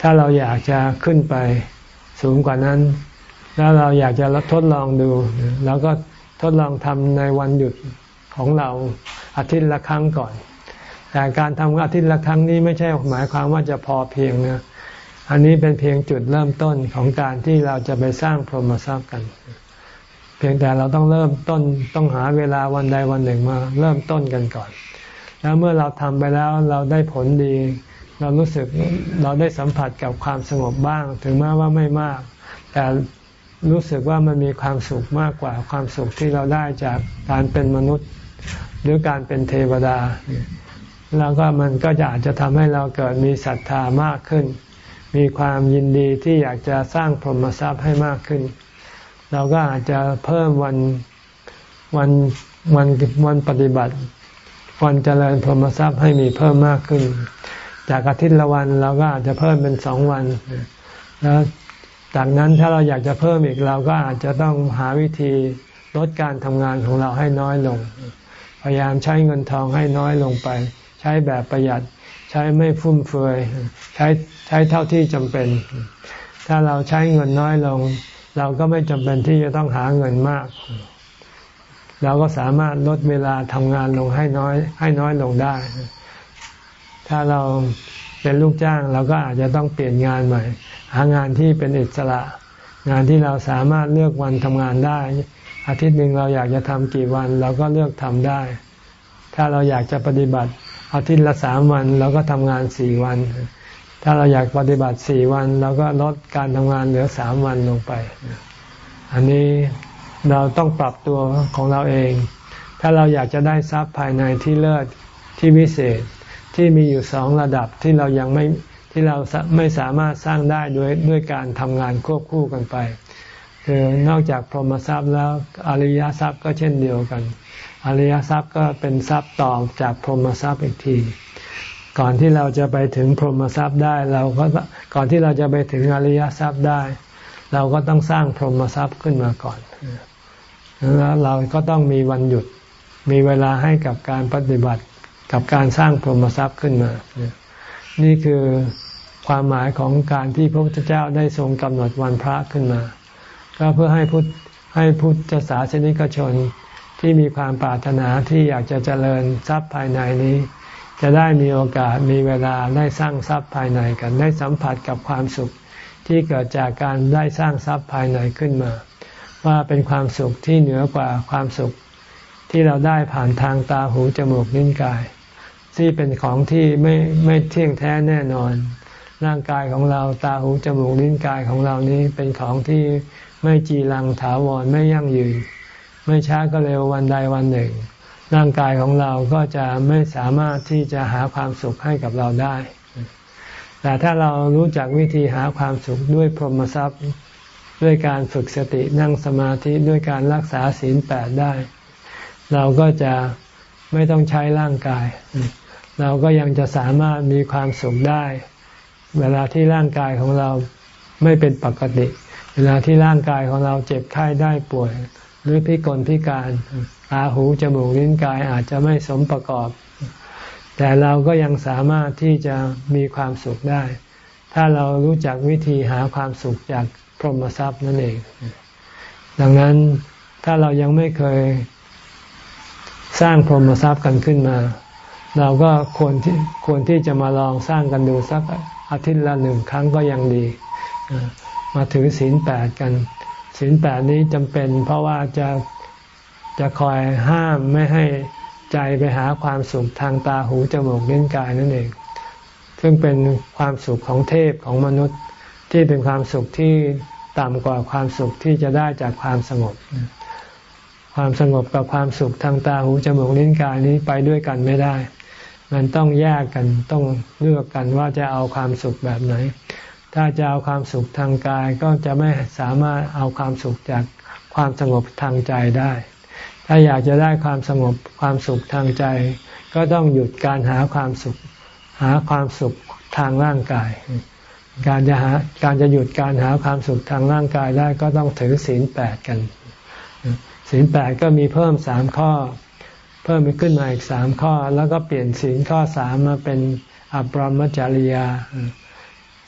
ถ้าเราอยากจะขึ้นไปสูงกว่านั้น แล้วเราอยากจะทดลองดู แล้วก็ทดลองทำในวันหยุดของเราอาทิตย์ละครั้งก่อน แต่การทำอาทิตย์ละครั้งนี้ไม่ใช่หมายความว่าจะพอเพียงนะอันนี้เป็นเพียงจุดเริ่มต้นของการที่เราจะไปสร้างพรหมทรัพย์กัน เพียงแต่เราต้องเริ่มต้นต้องหาเวลาวันใดวันหนึ่งมา เริ่มต้นกันก่อน แล้วเมื่อเราทำไปแล้วเราได้ผลดี เรารู้สึกเราได้สัมผัสกับความสงบบ้าง ถึงแม้ว่าไม่มาก แต่รู้สึกว่ามันมีความสุขมากกว่าความสุขที่เราได้จากการเป็นมนุษย์ หรือการเป็นเทวดา แล้วก็มันก็จะอาจจะทำให้เราเกิดมีศรัทธามากขึ้น มีความยินดีที่อยากจะสร้างพรหมทรัพย์ให้มากขึ้น เราก็อาจจะเพิ่มวันวันวันวันปฏิบัติ วันเจริญพรหมทรัพย์ให้มีเพิ่มมากขึ้น จากอาทิตย์ละวันเราก็อาจจะเพิ่มเป็นสองวัน แล้วจากนั้นถ้าเราอยากจะเพิ่มอีกเราก็อาจจะต้องหาวิธีลดการทำงานของเราให้น้อยลง พยายามใช้เงินทองให้น้อยลงไป ใช้แบบประหยัดใช้ไม่ฟุ่มเฟือยใช้ใช้เท่าที่จำเป็น ถ้าเราใช้เงินน้อยลง เราก็ไม่จำเป็นที่จะต้องหาเงินมาก เราก็สามารถลดเวลาทำงานลงให้น้อย ให้น้อยลงได้ ถ้าเราเป็นลูกจ้างเราก็อาจจะต้องเปลี่ยนงานใหม่ หางานที่เป็นอิสระ งานที่เราสามารถเลือกวันทำงานได้ อาทิตย์หนึ่งเราอยากจะทำกี่วันเราก็เลือกทำได้ ถ้าเราอยากจะปฏิบัติอาทิตย์ละสามวันเราก็ทำงานสี่วัน ถ้าเราอยากปฏิบัติสี่วันเราก็ลดการทำงานเหลือสามวันลงไป อันนี้ เราต้องปรับตัวของเราเอง ถ้าเราอยากจะได้ทรัพย์ภายในที่เลิศที่วิเศษที่มีอยู่สองระดับที่เรายังไม่ที่เราไม่สามารถสร้างได้ด้วยด้วยการทำงานควบคู่กันไป คือนอกจากพรหมทรัพย์แล้วอริยทรัพย์ก็เช่นเดียวกัน อริยทรัพย์ก็เป็นทรัพย์ต่อจากพรหมทรัพย์อีกทีก่อนที่เราจะไปถึงพรหมทรัพย์ได้เราก็ก่อนที่เราจะไปถึงอริยทรัพย์ได้ เราก็ต้องสร้างพรหมทรัพย์ขึ้นมาก่อน แล้วเราก็ต้องมีวันหยุด มีเวลาให้กับการปฏิบัติกับการสร้างพรหมทรัพย์ขึ้นมา นี่คือความหมายของการที่พระพุทธเจ้าได้ทรงกำหนดวันพระขึ้นมา ก็เพื่อให้พุทธให้พุทธศาสนิกชนที่มีความปรารถนาที่อยากจะเจริญทรัพย์ภายในนี้ จะได้มีโอกาสมีเวลาได้สร้างทรัพย์ภายในกัน ได้สัมผัสกับความสุขที่เกิดจากการได้สร้างทรัพย์ภายในขึ้นมา ว่าเป็นความสุขที่เหนือกว่าความสุขที่เราได้ผ่านทางตาหูจมูกลิ้นกาย ที่เป็นของที่ไม่ไม่เที่ยงแท้แน่นอน ร่างกายของเราตาหูจมูกลิ้นกายของเรานี้เป็นของที่ไม่จีรังถาวรไม่ยั่งยืน ไม่ช้าก็เร็ววันใดวันหนึ่ง ร่างกายของเราก็จะไม่สามารถที่จะหาความสุขให้กับเราได้ แต่ถ้าเรารู้จักวิธีหาความสุขด้วยพรหมทรัพย์ ด้วยการฝึกสตินั่งสมาธิด้วยการรักษาศีลแปดได้ เราก็จะไม่ต้องใช้ร่างกาย เราก็ยังจะสามารถมีความสุขได้ เวลาที่ร่างกายของเราไม่เป็นปกติ เวลาที่ร่างกายของเราเจ็บไข้ได้ป่วย หรือพิกลพิการตาหูจมูกลิ้นกายอาจจะไม่สมประกอบ แต่เราก็ยังสามารถที่จะมีความสุขได้ ถ้าเรารู้จักวิธีหาความสุขจาก พรหมทรัพย์นั่นเอง ดังนั้นถ้าเรายังไม่เคยสร้างพรหมทรัพย์กันขึ้นมา เราก็ควรที่ควรที่จะมาลองสร้างกันดูสักอาทิตย์ละหนึ่งครั้งก็ยังดี มาถือศีลแปดกันศีลแปดนี้จำเป็น เพราะว่าจะจะคอยห้ามไม่ให้ใจไปหาความสุขทางตาหูจมูกลิ้นกายนั่นเอง ซึ่งเป็นความสุขของเทพของมนุษย์ ที่เป็นความสุขที่ต่ำกว่าความสุขที่จะได้จากความสงบ ความสงบกับความสุขทางตาหูจมูกลิ้นกายนี้ไปด้วยกันไม่ได้ มันต้องแยกกันต้องเลือกกันว่าจะเอาความสุขแบบไหน ถ้าจะเอาความสุขทางกายก็จะไม่สามารถเอาความสุขจากความสงบทางใจได้ ถ้าอยากจะได้ความสงบความสุขทางใจ ก็ต้องหยุดการหาความสุข หาความสุขทางร่างกาย การจะหาการจะหยุดการหาความสุขทางร่างกายได้ก็ต้องถือศีลแปดกันศีลแปดก็มีเพิ่มสามข้อ เพิ่มไปขึ้นมาอีกสามข้อ แล้วก็เปลี่ยนศีลข้อสามมาเป็นอัปรมจริยา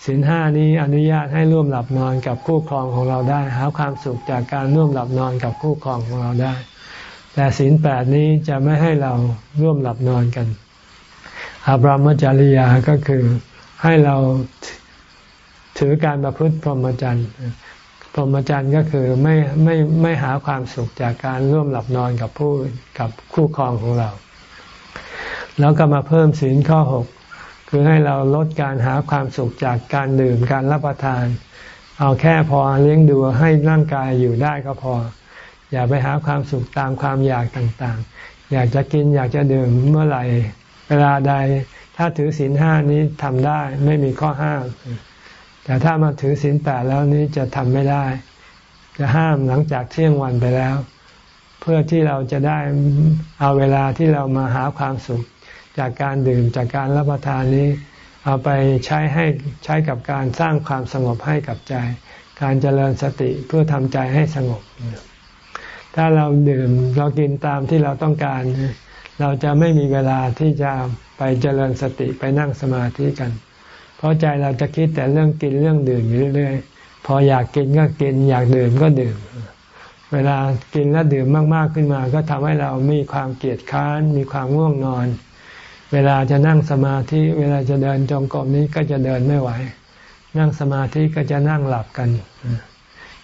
ศีลห้านี้อนุญาตให้ร่วมหลับนอนกับคู่ครองของเราได้ หาความสุขจากการร่วมหลับนอนกับคู่ครองของเราได้ แต่ศีลแปดนี้จะไม่ให้เราร่วมหลับนอนกันอัปรมจริยาก็คือให้เรา ถือการประพฤติพรหมจรรย์รหมจรรย์ก็คือไม่ไม่ไม่หาความสุขจากการร่วมหลับนอนกับผู้กับคู่ครองของเรา แล้วก็มาเพิ่มศีลข้อหกคือให้เราลดการหาความสุขจากการดื่มการรับประทาน เอาแค่พอเลี้ยงดูให้ร่างกายอยู่ได้ก็พอ อย่าไปหาความสุขตามความอยากต่างๆ อยากจะกินอยากจะดื่มเมื่อไหร่ เวลาใด ถ้าถือศีลห้านี้ทำได้ไม่มีข้อห้าม แต่ถ้ามาถือศีลแปดแล้วนี้จะทำไม่ได้ จะห้ามหลังจากเที่ยงวันไปแล้ว เพื่อที่เราจะได้เอาเวลาที่เรามาหาความสุข จากการดื่มจากการรับประทานนี้ เอาไปใช้ให้ใช้กับการสร้างความสงบให้กับใจ การเจริญสติเพื่อทำใจให้สงบ ถ้าเราดื่มเรากินตามที่เราต้องการ เราจะไม่มีเวลาที่จะไปเจริญสติไปนั่งสมาธิกัน เพราะใจเราจะคิดแต่เรื่องกินเรื่องดื่มอยู่เรื่อยๆ พออยากกินก็กิน อยากดื่มก็ดื่ม เวลากินและดื่มมากๆขึ้นมา ก็ทำให้เรามีความเกียดค้าน มีความง่วงนอน เวลาจะนั่งสมาธิเวลาจะเดินจงกรมนี้ก็จะเดินไม่ไหว นั่งสมาธิก็จะนั่งหลับกัน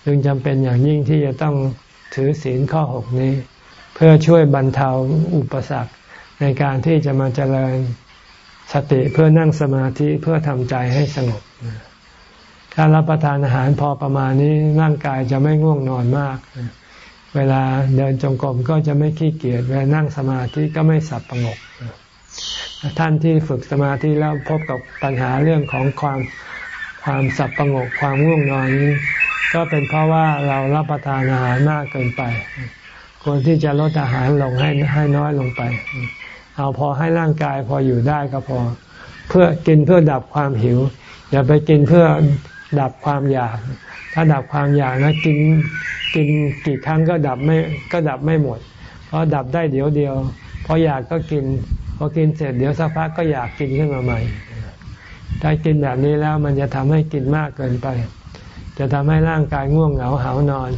จึงจำเป็นอย่างยิ่งที่จะต้องถือศีลข้อหกนี้ เพื่อช่วยบรรเทาอุปสรรคในการที่จะมาเจริญ สติเพื่อนั่งสมาธิเพื่อทำใจให้สงบ ถ้ารับประทานอาหารพอประมาณนี้ร่างกายจะไม่ง่วงนอนมาก เวลาเดินจงกรมก็จะไม่ขี้เกียจเวลานั่งสมาธิก็ไม่สับประงก ท่านที่ฝึกสมาธิแล้วพบกับปัญหาเรื่องของความความสับประงกความง่วงนอนนี้ก็เป็นเพราะว่าเรารับประทานอาหารมากเกินไป ควรที่จะลดอาหารลงให้ให้น้อยลงไป เอาพอให้ร่างกายพออยู่ได้ก็พอ เพื่อกินเพื่อดับความหิว อย่าไปกินเพื่อดับความอยาก ถ้าดับความอยากนะกินกินกี่ครั้งก็ดับไม่ก็ดับไม่หมด เพราะดับได้เดี๋ยวเดียวพออยากก็กินพอกินเสร็จเดี๋ยวสักพักก็อยากกินขึ้นมาใหม่ ถ้ากินแบบนี้แล้วมันจะทำให้กินมากเกินไป จะทำให้ร่างกายง่วงเหงาหานอน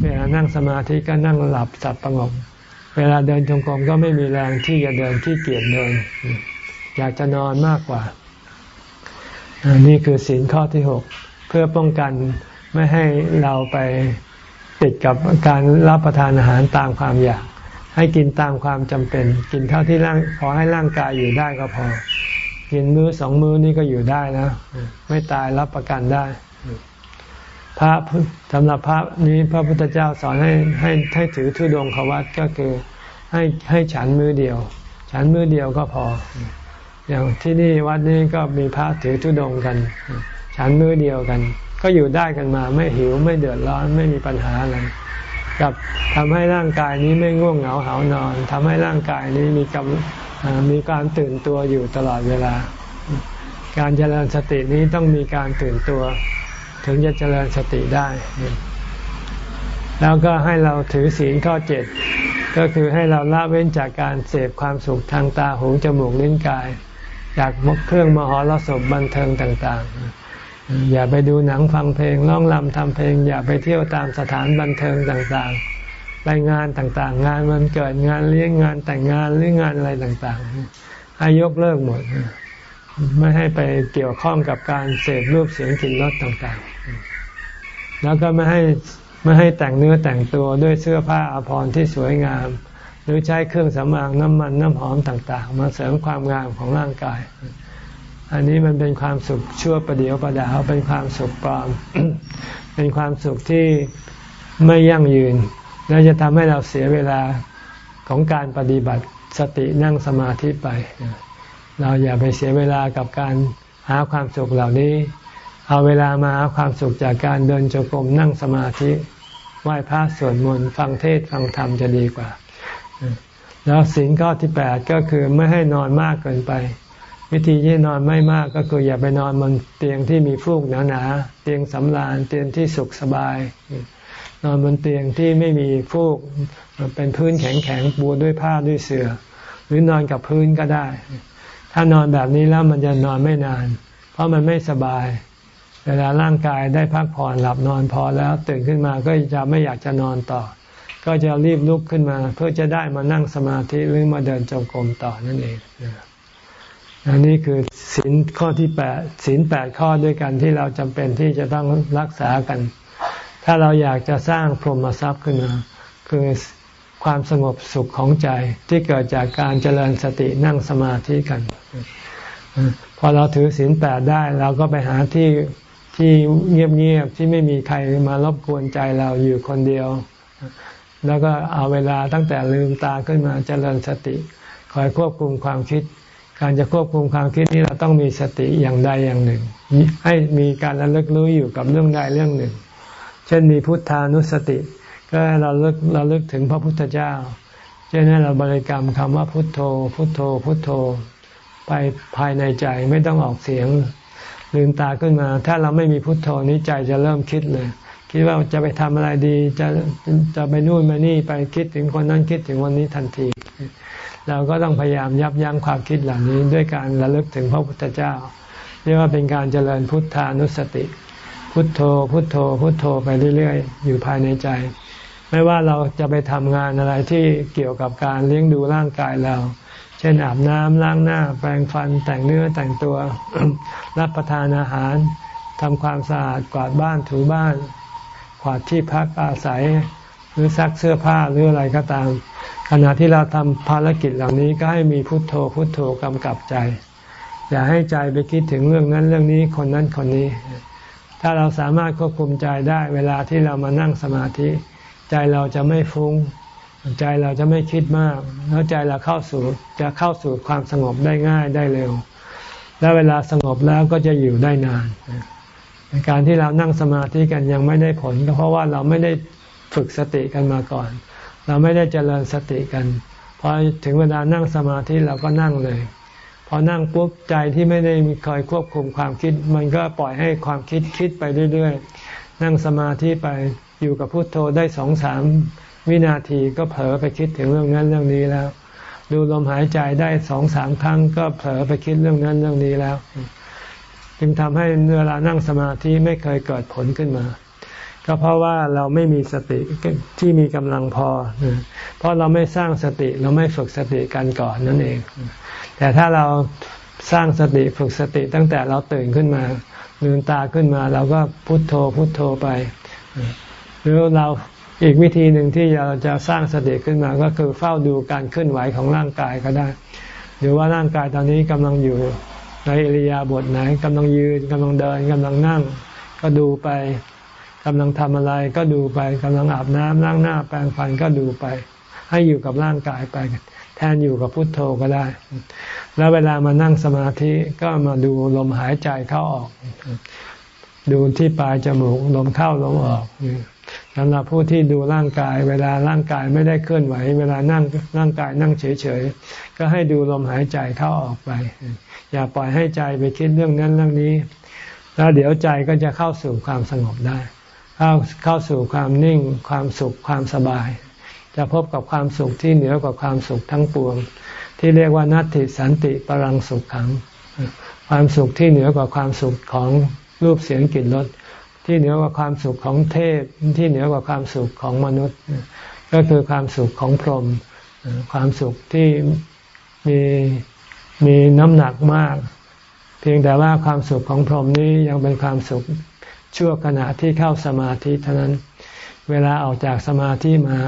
เวลานั่งสมาธิก็นั่งหลับสับประงก เวลาเดินจงกรมก็ไม่มีแรงที่จะเดินที่เกียจเดิน อยากจะนอนมากกว่า นี่คือศีลข้อที่หกเพื่อป้องกันไม่ให้เราไปติดกับการรับประทานอาหารตามความอยาก ให้กินตามความจำเป็น กินเท่าที่ร่างพอให้ร่างกายอยู่ได้ก็พอ กินมื้อสองมื้อนี่ก็อยู่ได้นะ ไม่ตายรับประกันได้ พระสำหรับพระนี้พระพุทธเจ้าสอนให้ให้ให้ถือทุดงควัตก็คือให้ให้ฉันมือเดียว ฉันมือเดียวก็พอ อย่างที่นี่วัดนี้ก็มีพระถือทุดงกัน ฉันมือเดียวกัน ก็อยู่ได้กันมาไม่หิวไม่เดือดร้อนไม่มีปัญหาอะไรกับทำให้ร่างกายนี้ไม่ง่วงเหงาหานอนทำให้ร่างกายนี้มีกำมีการตื่นตัวอยู่ตลอดเวลา การเจริญสตินี้ต้องมีการตื่นตัว ถึงจะเจริญสติได้ แล้วก็ให้เราถือศีลข้อเจ็ดก็คือให้เราละเว้นจากการเสพความสุขทางตาหูจมูกลิ้นกาย จากเครื่องมหรสพบันเทิงต่างๆ อย่าไปดูหนังฟังเพลงร้องรำทำเพลง อย่าไปเที่ยวตามสถานบันเทิงต่างๆ ไปงานต่างๆ งานวันเกิดงานเลี้ยงงานแต่งงานหรืองานอะไรต่างๆ ให้ยกเลิกหมด ไม่ให้ไปเกี่ยวข้องกับการเสพรูปเสียงกลิ่นรสต่างๆ แล้วก็ไม่ให้ไม่ให้แต่งเนื้อแต่งตัวด้วยเสื้อผ้าอาภรณ์ที่สวยงาม หรือใช้เครื่องสำอางน้ำมันน้ำหอมต่าง ๆ มาเสริมความงามของร่างกาย อันนี้มันเป็นความสุขชั่วประเดียวประดาวเป็นความสุขปลอม เป็นความสุขที่ไม่ยั่งยืน และจะทำให้เราเสียเวลาของการปฏิบัติสตินั่งสมาธิไป เราอย่าไปเสียเวลากับการหาความสุขเหล่านี้ เอาเวลามาหาความสุขจากการเดินจงกรมนั่งสมาธิไหว้พระสวดมนต์ฟังเทศฟังธรรมจะดีกว่า แล้วสิ่งข้อที่แปดก็คือไม่ให้นอนมากเกินไป วิธีที่นอนไม่มากก็คืออย่าไปนอนบนเตียงที่มีฟูกหนาๆเตียงสำราญเตียงที่สุขสบาย นอนบนเตียงที่ไม่มีฟูกเป็นพื้นแข็งๆปูด้วยผ้าด้วยเสือ่อ หรือนอนกับพื้นก็ได้ ถ้านอนแบบนี้แล้วมันจะนอนไม่นาน เพราะมันไม่สบาย เวลาร่างกายได้พักผ่อนหลับนอนพอแล้วตื่นขึ้นมาก็จะไม่อยากจะนอนต่อ ก็จะรีบลุกขึ้นมา เพื่อจะได้มานั่งสมาธิหรือมาเดินจงกรมต่อนั่นเองอันนี้คือศีลข้อที่แปดศีลแปดข้อด้วยกันที่เราจำเป็นที่จะต้องรักษากัน ถ้าเราอยากจะสร้างพรหมทรัพย์ขึ้นมาคือความสงบสุขของใจที่เกิดจากการเจริญสตินั่งสมาธิกัน พอเราถือศีลแปดได้เราก็ไปหาที่ ที่เงียบๆที่ไม่มีใครมารบกวนใจเราอยู่คนเดียว แล้วก็เอาเวลาตั้งแต่ลืมตาขึ้นมาเจริญสติ คอยควบคุมความคิด การจะควบคุมความคิดนี้เราต้องมีสติอย่างใดอย่างหนึ่ง ให้มีการระลึกรู้อยู่กับเรื่องใดเรื่องหนึ่ง เช่นมีพุทธานุสติ ก็เราเลิกเราเลิกถึงพระพุทธเจ้าเช่นให้เราบริกรรมคำว่าพุทโธ พุทโธ พุทโธ ไปภายในใจไม่ต้องออกเสียง ลืมตาขึ้นมา ถ้าเราไม่มีพุทโธนี้ใจจะเริ่มคิดเลย คิดว่าจะไปทำอะไรดี จะจะไปนู่นมานี่ไปคิดถึงคนนั้นคิดถึงวันนี้ทันที เราก็ต้องพยายามยับยั้งความคิดเหล่านี้ ด้วยการระลึกถึงพระพุทธเจ้าเรียกว่าเป็นการเจริญพุทธานุสติ พุทโธ พุทโธ พุทโธไปเรื่อยๆ อยู่ภายในใจ ไม่ว่าเราจะไปทำงานอะไรที่เกี่ยวกับการเลี้ยงดูร่างกายเรา เช่นอาบน้ำล้างหน้า แปรงฟันแต่งเนื้อแต่งตัว รับประทานอาหารทำความสะอาดกวาดบ้านถูบ้านกวาดที่พักอาศัย หรือซักเสื้อผ้าหรืออะไรก็ตาม ขณะที่เราทำภารกิจเหล่านี้ก็ให้มีพุทโธพุทโธกำกับใจ อย่าให้ใจไปคิดถึงเรื่องนั้นเรื่องนี้คนนั้นคนนี้ ถ้าเราสามารถควบคุมใจได้ เวลาที่เรามานั่งสมาธิ ใจเราจะไม่ฟุง้ง ใจเราจะไม่คิดมาก แล้วใจเราเข้าสู่จะเข้าสู่ความสงบได้ง่ายได้เร็ว แล้วเวลาสงบแล้วก็จะอยู่ได้นาน การที่เรานั่งสมาธิกันยังไม่ได้ผลก็เพราะว่าเราไม่ได้ฝึกสติกันมาก่อน เราไม่ได้เจริญสติกันพอถึงเวลานั่งสมาธิเราก็นั่งเลย พอนั่งปุ๊บใจที่ไม่ได้มีคอยควบคุมความคิด มันก็ปล่อยให้ความคิดคิดไปเรื่อยๆ นั่งสมาธิไปอยู่กับพุโทโธได้สองสาม วินาทีก็เผลอไปคิดถึงเรื่องนั้นเรื่องนี้แล้ว ดูลมหายใจได้สองสามครั้ง ก็เผลอไปคิดเรื่องนั้นเรื่องนี้แล้ว จึงทำให้เวลานั่งสมาธิไม่เคยเกิดผลขึ้นมา ก็เพราะว่าเราไม่มีสติที่มีกำลังพอ เพราะเราไม่สร้างสติเราไม่ฝึกสติกันก่อนนั่นเอง แต่ถ้าเราสร้างสติฝึกสติตั้งแต่เราตื่นขึ้นมาลืมตาขึ้นมาเราก็พุโทโธพุโทโธไป หรือเรา อีกวิธีหนึ่งที่เราจะสร้างสติขึ้นมาก็คือเฝ้าดูการเคลื่อนไหวของร่างกายก็ได้ หรือว่าร่างกายตอนนี้กำลังอยู่ในอิริยาบถไหนกำลังยืนกำลังเดินกำลังนั่ง ก็ดูไปกำลังทำอะไรก็ดูไปกำลังอาบน้ำล้างหน้าแปรงฟันก็ดูไป ให้อยู่กับร่างกายไป แทนอยู่กับพุทโธก็ได้ แล้วเวลามานั่งสมาธิก็มาดูลมหายใจเข้าออก ดูที่ปลายจมูกลมเข้าลมออก สำหรับผู้ที่ดูร่างกาย เวลาร่างกายไม่ได้เคลื่อนไหว เวลานั่งร่างกายนั่งเฉยๆ ก็ให้ดูลมหายใจเข้าออกไป อย่าปล่อยให้ใจไปคิดเรื่องนั้นเรื่องนี้ แล้วเดี๋ยวใจก็จะเข้าสู่ความสงบได้ เข้าเข้าสู่ความนิ่ง ความสุขความสบาย จะพบกับความสุขที่เหนือกว่าความสุขทั้งปวง ที่เรียกว่านัตติสันติปรังสุขขัง ความสุขที่เหนือกว่าความสุขของรูปเสียงกลิ่นรส ที่เหนือกว่าความสุขของเทพที่เหนือกว่าความสุขของมนุษย์ ก็คือความสุขของพรหมความสุขที่มีมีน้ำหนักมาก เพียงแต่ว่าความสุขของพรหมนี้ยังเป็นความสุขชั่วขณะที่เข้าสมาธิเท่านั้น เวลาออกจากสมาธิมา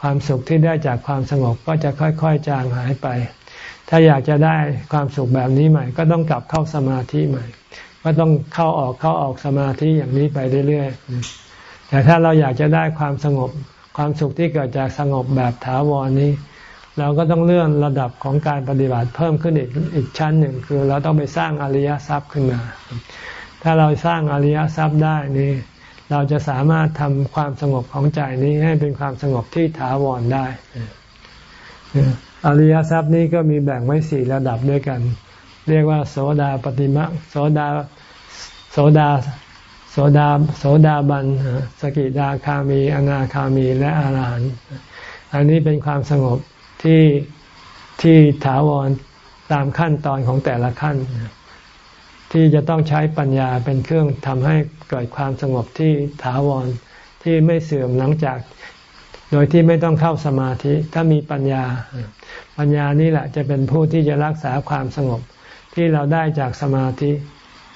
ความสุขที่ได้จากความสงบก็จะค่อยๆจางหายไป ถ้าอยากจะได้ความสุขแบบนี้ใหม่ ก็ต้องกลับเข้าสมาธิใหม่ ก็ต้องเข้าออกเข้าออกสมาธิอย่างนี้ไปเรื่อยๆ แต่ถ้าเราอยากจะได้ความสงบความสุขที่เกิดจากสงบแบบถาวรนี้ เราก็ต้องเลื่อนระดับของการปฏิบัติเพิ่มขึ้นอีกอีกชั้นหนึ่ง คือเราต้องไปสร้างอริยทรัพย์ขึ้นมา ถ้าเราสร้างอริยทรัพย์ได้นี่เราจะสามารถทำความสงบของใจนี้ให้เป็นความสงบที่ถาวรได้อริยทรัพย์นี้ก็มีแบ่งไว้สี่ระดับด้วยกัน เรียกว่าโสดาปฏิมะโสดาโสดาโสดาโสดาบันสกิดาคามี อนาคามีและอรหันต์อันนี้เป็นความสงบที่ที่ถาวรตามขั้นตอนของแต่ละขั้น ที่จะต้องใช้ปัญญาเป็นเครื่องทำให้เกิดความสงบที่ถาวรที่ไม่เสื่อมหลังจาก โดยที่ไม่ต้องเข้าสมาธิถ้ามีปัญญา ปัญญานี่แหละจะเป็นผู้ที่จะรักษาความสงบ ที่เราได้จากสมาธิ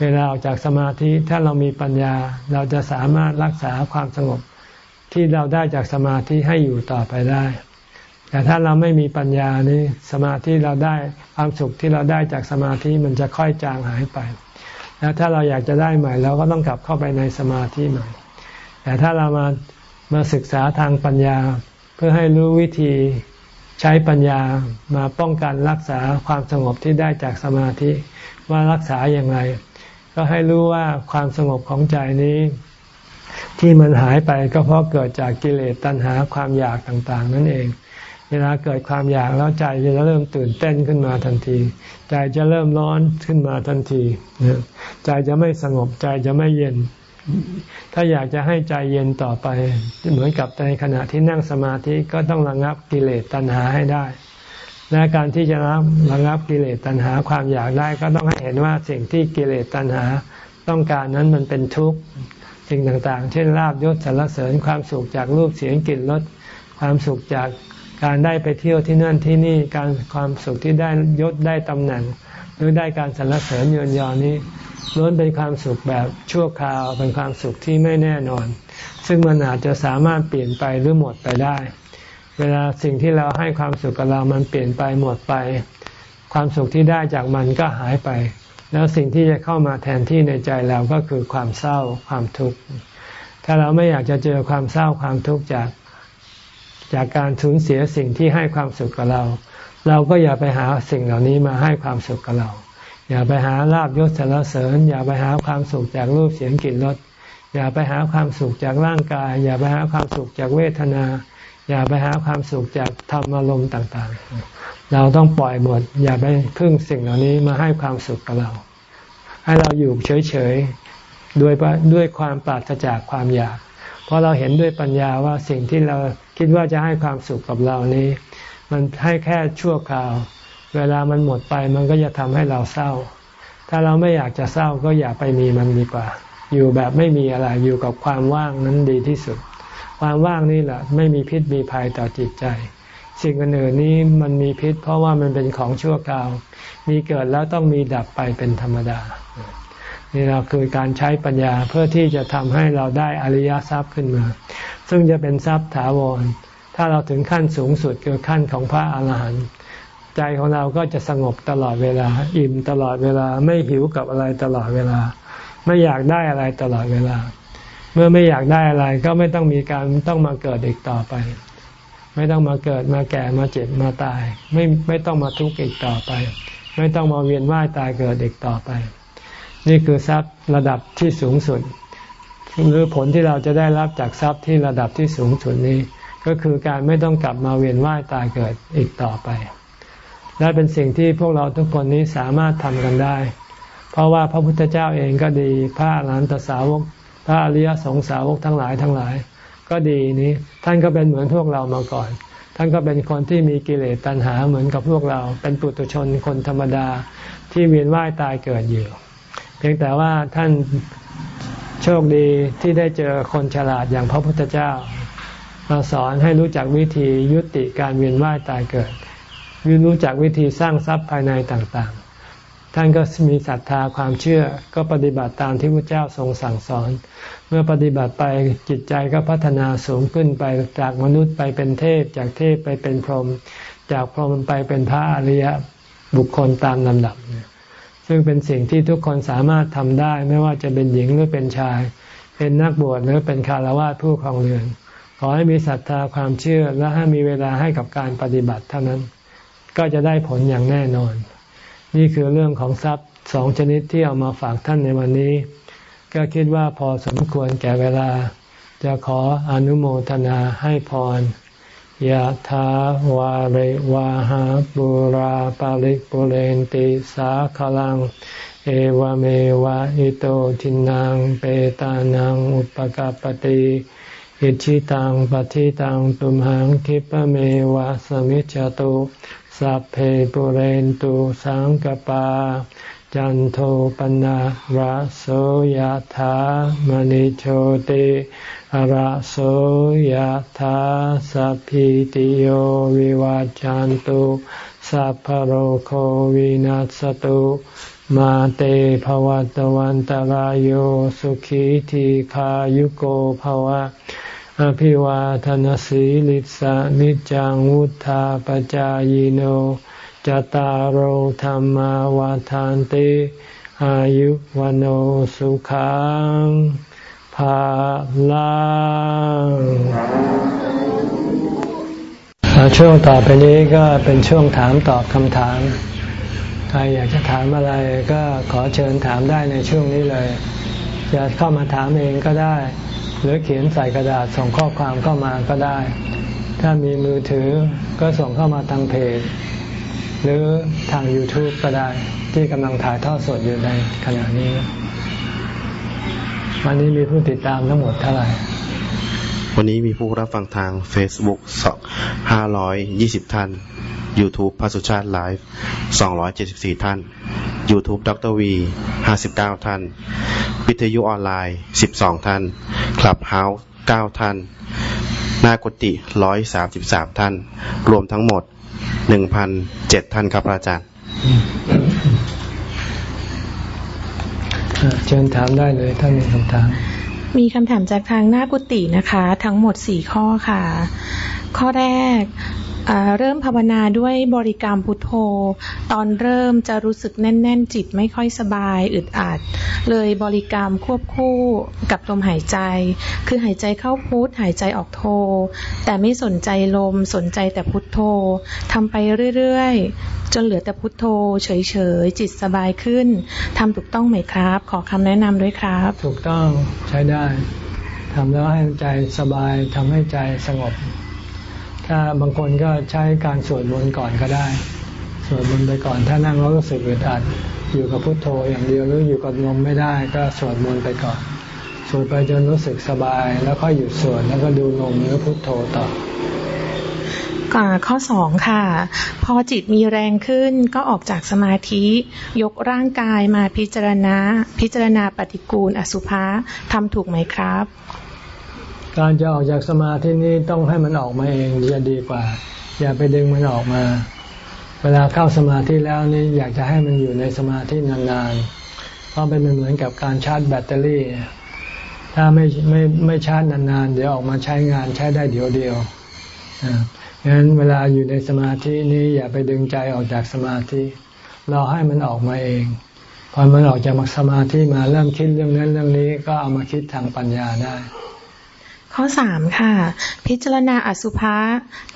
เวลาออกจากสมาธิถ้าเรามีปัญญาเราจะสามารถรักษาความสงบ ที่เราได้จากสมาธิให้อยู่ต่อไปได้ แต่ถ้าเราไม่มีปัญญานี้สมาธิเราได้ความสุขที่เราได้จากสมาธิมันจะค่อยจางหายไป แล้วถ้าเราอยากจะได้ใหม่เราก็ต้องกลับเข้าไปในสมาธิใหม่ แต่ถ้าเรามามาศึกษาทางปัญญาเพื่อให้รู้วิธี ใช้ปัญญามาป้องกันรักษาความสงบที่ได้จากสมาธิว่ารักษาอย่างไร ก็ให้รู้ว่าความสงบของใจนี้ ที่มันหายไปก็เพราะเกิดจากกิเลสตัณหาความอยากต่างๆ นั่นเอง เวลาเกิดความอยากแล้วใจจะเริ่มตื่นเต้นขึ้นมาทันที ใจจะเริ่มร้อนขึ้นมาทันที ใจจะไม่สงบใจจะไม่เย็น ถ้าอยากจะให้ใจเย็นต่อไป เหมือนกับในขณะที่นั่งสมาธิก็ต้องระงับกิเลสตัณหาให้ได้ และการที่จะรับระงับกิเลสตัณหาความอยากได้ก็ต้องให้เห็นว่าสิ่งที่กิเลสตัณหา ต้องการนั้นมันเป็นทุกข์สิ่งต่างๆ เช่นลาบยศสรรเสริญความสุขจากรูปเสียงกลิ่นรสความสุขจากการได้ไปเที่ยวที่นั่นที่นี่การความสุขที่ได้ยศได้ตำแหน่ง หรือได้การสรรเสริญเยินยอนี้ ล้วนเป็นความสุขแบบชั่วคราว เป็นความสุขที่ไม่แน่นอน ซึ่งมันอาจจะสามารถเปลี่ยนไปหรือหมดไปได้ เวลาสิ่งที่เราให้ความสุขกับเรามันเปลี่ยนไปหมดไป ความสุขที่ได้จากมันก็หายไป แล้วสิ่งที่จะเข้ามาแทนที่ในใจเราก็คือความเศร้าความทุกข์ถ้าเราไม่อยากจะเจอความเศร้าความทุกข์จากจากการสูญเสียสิ่งที่ให้ความสุขกับเรา เราก็อย่าไปหาสิ่งเหล่านี้มาให้ความสุขกับเรา อย่าไปหาลาบยศสารเสริญ อย่าไปหาความสุขจากรูปเสียงกลิ่นรสอย่าไปหาความสุขจากร่างกาย อย่าไปหาความสุขจากเวทนา อย่าไปหาความสุขจากธรรมอารมณ์ต่างๆ เราต้องปล่อยหมด อย่าไปพึ่งสิ่งเหล่านี้มาให้ความสุขกับเรา ให้เราอยู่เฉยๆด้วยด้วยความปราศจากความอยาก เพราะเราเห็นด้วยปัญญาว่าสิ่งที่เราคิดว่าจะให้ความสุขกับเรานี้ มันให้แค่ชั่วคราว เวลามันหมดไปมันก็จะทำให้เราเศร้า ถ้าเราไม่อยากจะเศร้าก็อย่าไปมีมันดีกว่า อยู่แบบไม่มีอะไรอยู่กับความว่างนั้นดีที่สุด ความว่างนี่แหละไม่มีพิษมีภัยต่อจิตใจ สิ่งอื่นนี้มันมีพิษ เพราะว่ามันเป็นของชั่วคราว มีเกิดแล้วต้องมีดับไปเป็นธรรมดา นี่เราคือการใช้ปัญญาเพื่อที่จะทำให้เราได้อริยทรัพย์ขึ้นมา ซึ่งจะเป็นทรัพย์ถาวร ถ้าเราถึงขั้นสูงสุดคือขั้นของพระอาหารหันต์ ใจของเราก็จะสงบตลอดเวลา อิ่มตลอดเวลา ไม่หิวกับอะไรตลอดเวลา ไม่อยากได้อะไรตลอดเวลา เมื่อไม่อยากได้อะไรก็ไม่ต้องมีการต้องมาเกิดอีกต่อไป ไม่ต้องมาเกิดมาแก่มาเจ็บมาตาย ไม่ไม่ต้องมาทุกข์อีกต่อไป ไม่ต้องมาเวียนว่ายตายเกิดอีกต่อไป นี่คือทรัพย์ระดับที่สูงสุดหรือผลที่เราจะได้รับจากทรัพย์ที่ระดับที่สูงสุดนี้ ก็คือการไม่ต้องกลับมาเวียนว่ายตายเกิดอีกต่อไป และเป็นสิ่งที่พวกเราทุกคนนี้สามารถทำกันได้ เพราะว่าพระพุทธเจ้าเองก็ดี พระอรหันตสาวก พระอริยสงสาวกทั้งหลายทั้งหลาย ก็ดีนี้ ท่านก็เป็นเหมือนพวกเรามาก่อน ท่านก็เป็นคนที่มีกิเลสตัณหาเหมือนกับพวกเรา เป็นปุถุชนคนธรรมดาที่เวียนว่ายตายเกิดอยู่ เพียงแต่ว่าท่านโชคดีที่ได้เจอคนฉลาดอย่างพระพุทธเจ้า มาสอนให้รู้จักวิธียุติการเวียนว่ายตายเกิด รู้จักวิธีสร้างทรัพย์ภายในต่างๆ ท่านก็มีศรัทธาความเชื่อก็ปฏิบัติตามที่พระเจ้าทรงสั่งสอน เมื่อปฏิบัติไปจิตใจก็พัฒนาสูงขึ้นไปจากมนุษย์ไปเป็นเทพ จากเทพไปเป็นพรหมจากพรหมไปเป็นพระอริยบุคคลตามลำดับ ซึ่งเป็นสิ่งที่ทุกคนสามารถทำได้ไม่ว่าจะเป็นหญิงหรือเป็นชาย เป็นนักบวชหรือเป็นคารวะผู้ครองเรือนขอให้มีศรัทธาความเชื่อและให้มีเวลาให้กับการปฏิบัติเท่านั้น ก็จะได้ผลอย่างแน่นอน นี่คือเรื่องของทรัพย์สองชนิดที่เอามาฝากท่านในวันนี้ ก็คิดว่าพอสมควรแก่เวลา จะขออนุโมทนาให้พรยะถาวาริวาหาบุราปาริกปุเรนติสาขลัง เอวเมวะอิโตทินังเปตานังอุปกาปติอิชิตังปฏิตังตุมหังคิปเมวะสมิจจตุ สัพเพปุเรนตุสังกปา จันโทปนะระโสยธามณิโชติระโสยธาสัพพิติโยวิวาจันตุสัพพโรโควินัสตุมาเตภวัตวันตารโยสุขีทีขายุโกภวะ อภิวาทนสีลิสานิจังวุธาปจายโนจตารโหธรรมวาทานติอายุวันโอสุขังภาลังช่วงต่อไปนี้ก็เป็นช่วงถามตอบคำถาม ใครอยากจะถามอะไรก็ขอเชิญถามได้ในช่วงนี้เลย จะเข้ามาถามเองก็ได้ หรือเขียนใส่กระดาษส่งข้อความเข้ามาก็ได้ ถ้ามีมือถือก็ส่งเข้ามาทางเพจ หรือทาง YouTube ก็ได้ ที่กำลังถ่ายทอดสดอยู่ในขณะนี้ วันนี้มีผู้ติดตามทั้งหมดเท่าไหร่ วันนี้มีผู้รับฟังทาง Facebook 520 ท่าน YouTube พระสุชาติไลฟ์274 ท่าน YouTube ดรวี59 ท่าน วิทยุออนไลน์ 12 ท่าน คลับเฮาส์9ท่าน หน้ากุฏิ133 ท่าน รวมทั้งหมด 1,007 ท่านครับอาจารย์เชิญถามได้เลยถ้ามีคำถาม มีคำถามจากทางหน้ากุฏินะคะ ทั้งหมดสี่ข้อค่ะ ข้อแรกเริ่มภาวนาด้วยบริกรรมพุทโธ ตอนเริ่มจะรู้สึกแน่น ๆ จิตไม่ค่อยสบายอึดอัด เลยบริกรรมควบคู่กับลมหายใจ คือหายใจเข้าพุทหายใจออกโธแต่ไม่สนใจลมสนใจแต่พุทโธทำไปเรื่อย ๆ จนเหลือแต่พุทโธ เฉย ๆ จิตสบายขึ้นทำถูกต้องไหมครับ ขอคำแนะนำด้วยครับ ถูกต้องใช้ได้ทำแล้วให้ใจสบายทำให้ใจสงบ ถ้าบางคนก็ใช้การสวดมนต์ก่อนก็ได้ สวดมนต์ไปก่อน ถ้านั่งแล้วรู้สึกอึดอัดอยู่กับพุทโธอย่างเดียวหรืออยู่กับลมไม่ได้ก็สวดมนต์ไปก่อน สวดไปจนรู้สึกสบาย แล้วค่อยหยุดสวดแล้วก็ดูลมหรือพุทโธต่อข้อสองค่ะ พอจิตมีแรงขึ้นก็ออกจากสมาธิ ยกร่างกายมาพิจารณา พิจารณาปฏิกูลอสุภะทำถูกไหมครับ การจะออกจากสมาธินี้ต้องให้มันออกมาเองจะดีกว่า อย่าไปดึงมันออกมา เวลาเข้าสมาธิแล้วนี่อยากจะให้มันอยู่ในสมาธินานๆเพราะเป็นเหมือนกับการชาร์จแบตเตอรี่ ถ้าไม่ไม่ไม่ชาร์จนานๆ เดี๋ยวออกมาใช้งานใช้ได้เดียวเดียวงั้นเวลาอยู่ในสมาธินี้อย่าไปดึงใจออกจากสมาธิ เราให้มันออกมาเองพอมันออกจากสมาธิมาเริ่มคิดเรื่องนั้นเรื่องนี้ก็เอามาคิดทางปัญญาได้ ข้อสามค่ะ พิจารณาอสุภะ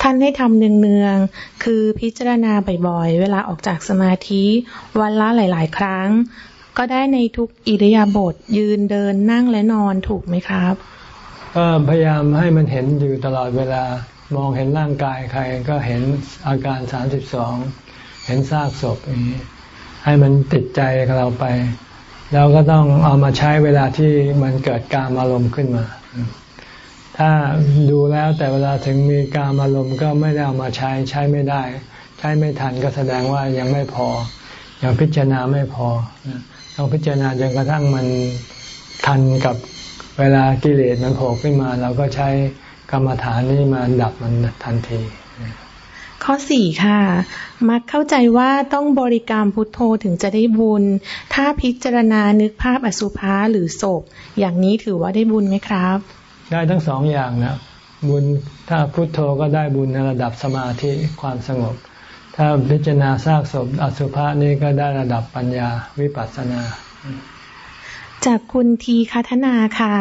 ท่านให้ทำเนืองๆ คือพิจารณาบ่อยๆ เวลาออกจากสมาธิ วันละหลาย ๆ ครั้ง ก็ได้ในทุกอิริยาบถยืนเดินนั่งและนอนถูกไหมครับ ก็พยายามให้มันเห็นอยู่ตลอดเวลามองเห็นร่างกายใครก็เห็นอาการสามสิบสองเห็นซากศพอย่างนี้ให้มันติดใจกับเราไปเราก็ต้องเอามาใช้เวลาที่มันเกิดการอารมณ์ขึ้นมา ถ้าดูแล้วแต่เวลาถึงมีการอารมณ์ก็ไม่ได้เอามาใช้ใช้ไม่ได้ ใช้ไม่ทันก็แสดงว่ายังไม่พอ ยังพิจารณาไม่พอต้องพิจารณาจนกระทั่งมันทันกับเวลากิเลสมันโผล่ขึ้นมาเราก็ใช้กรรมฐานนี้มาดับมันทันที ข้อสี่ค่ะ มักเข้าใจว่าต้องบริกรรมพุทโธถึงจะได้บุญ ถ้าพิจารณานึกภาพอสุภะหรือศพ อย่างนี้ถือว่าได้บุญไหมครับ ได้ทั้งสองอย่างนะบุญถ้าพุทโธก็ได้บุญในระดับสมาธิความสงบ ถ้าพิจารณาซากศพอสุภะนี่ก็ได้ระดับปัญญาวิปัสสนา จากคุณทีคัฒนาค่ะ